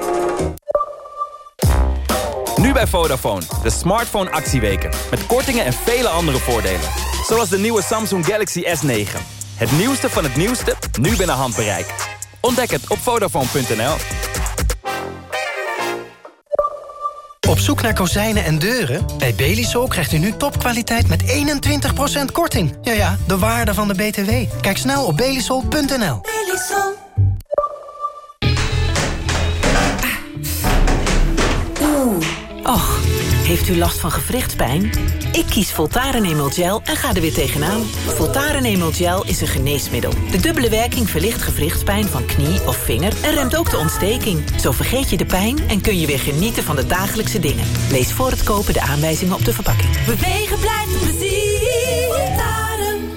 Nu bij Vodafone, de smartphone actieweken. Met kortingen en vele andere voordelen. Zoals de nieuwe Samsung Galaxy S9. Het nieuwste van het nieuwste, nu binnen handbereik. Ontdek het op Vodafone.nl. Op zoek naar kozijnen en deuren? Bij Belisol krijgt u nu topkwaliteit met 21% korting. Ja ja, de waarde van de BTW. Kijk snel op belisol.nl. Oeh. Och, Heeft u last van gewrichtspijn? Ik kies Voltaren Emel Gel en ga er weer tegenaan. Voltaren Emel Gel is een geneesmiddel. De dubbele werking verlicht gewrichtspijn van knie of vinger... en remt ook de ontsteking. Zo vergeet je de pijn en kun je weer genieten van de dagelijkse dingen. Lees voor het kopen de aanwijzingen op de verpakking. Bewegen blijft plezier. Voltaren.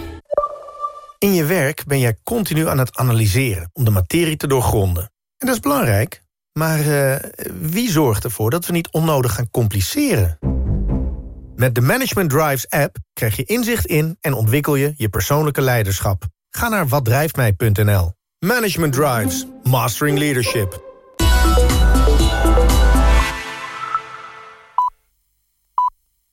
In je werk ben jij continu aan het analyseren om de materie te doorgronden. En dat is belangrijk. Maar eh, wie zorgt ervoor dat we niet onnodig gaan compliceren? Met de Management Drives app krijg je inzicht in en ontwikkel je je persoonlijke leiderschap. Ga naar watdrijftmij.nl. Management Drives, Mastering Leadership.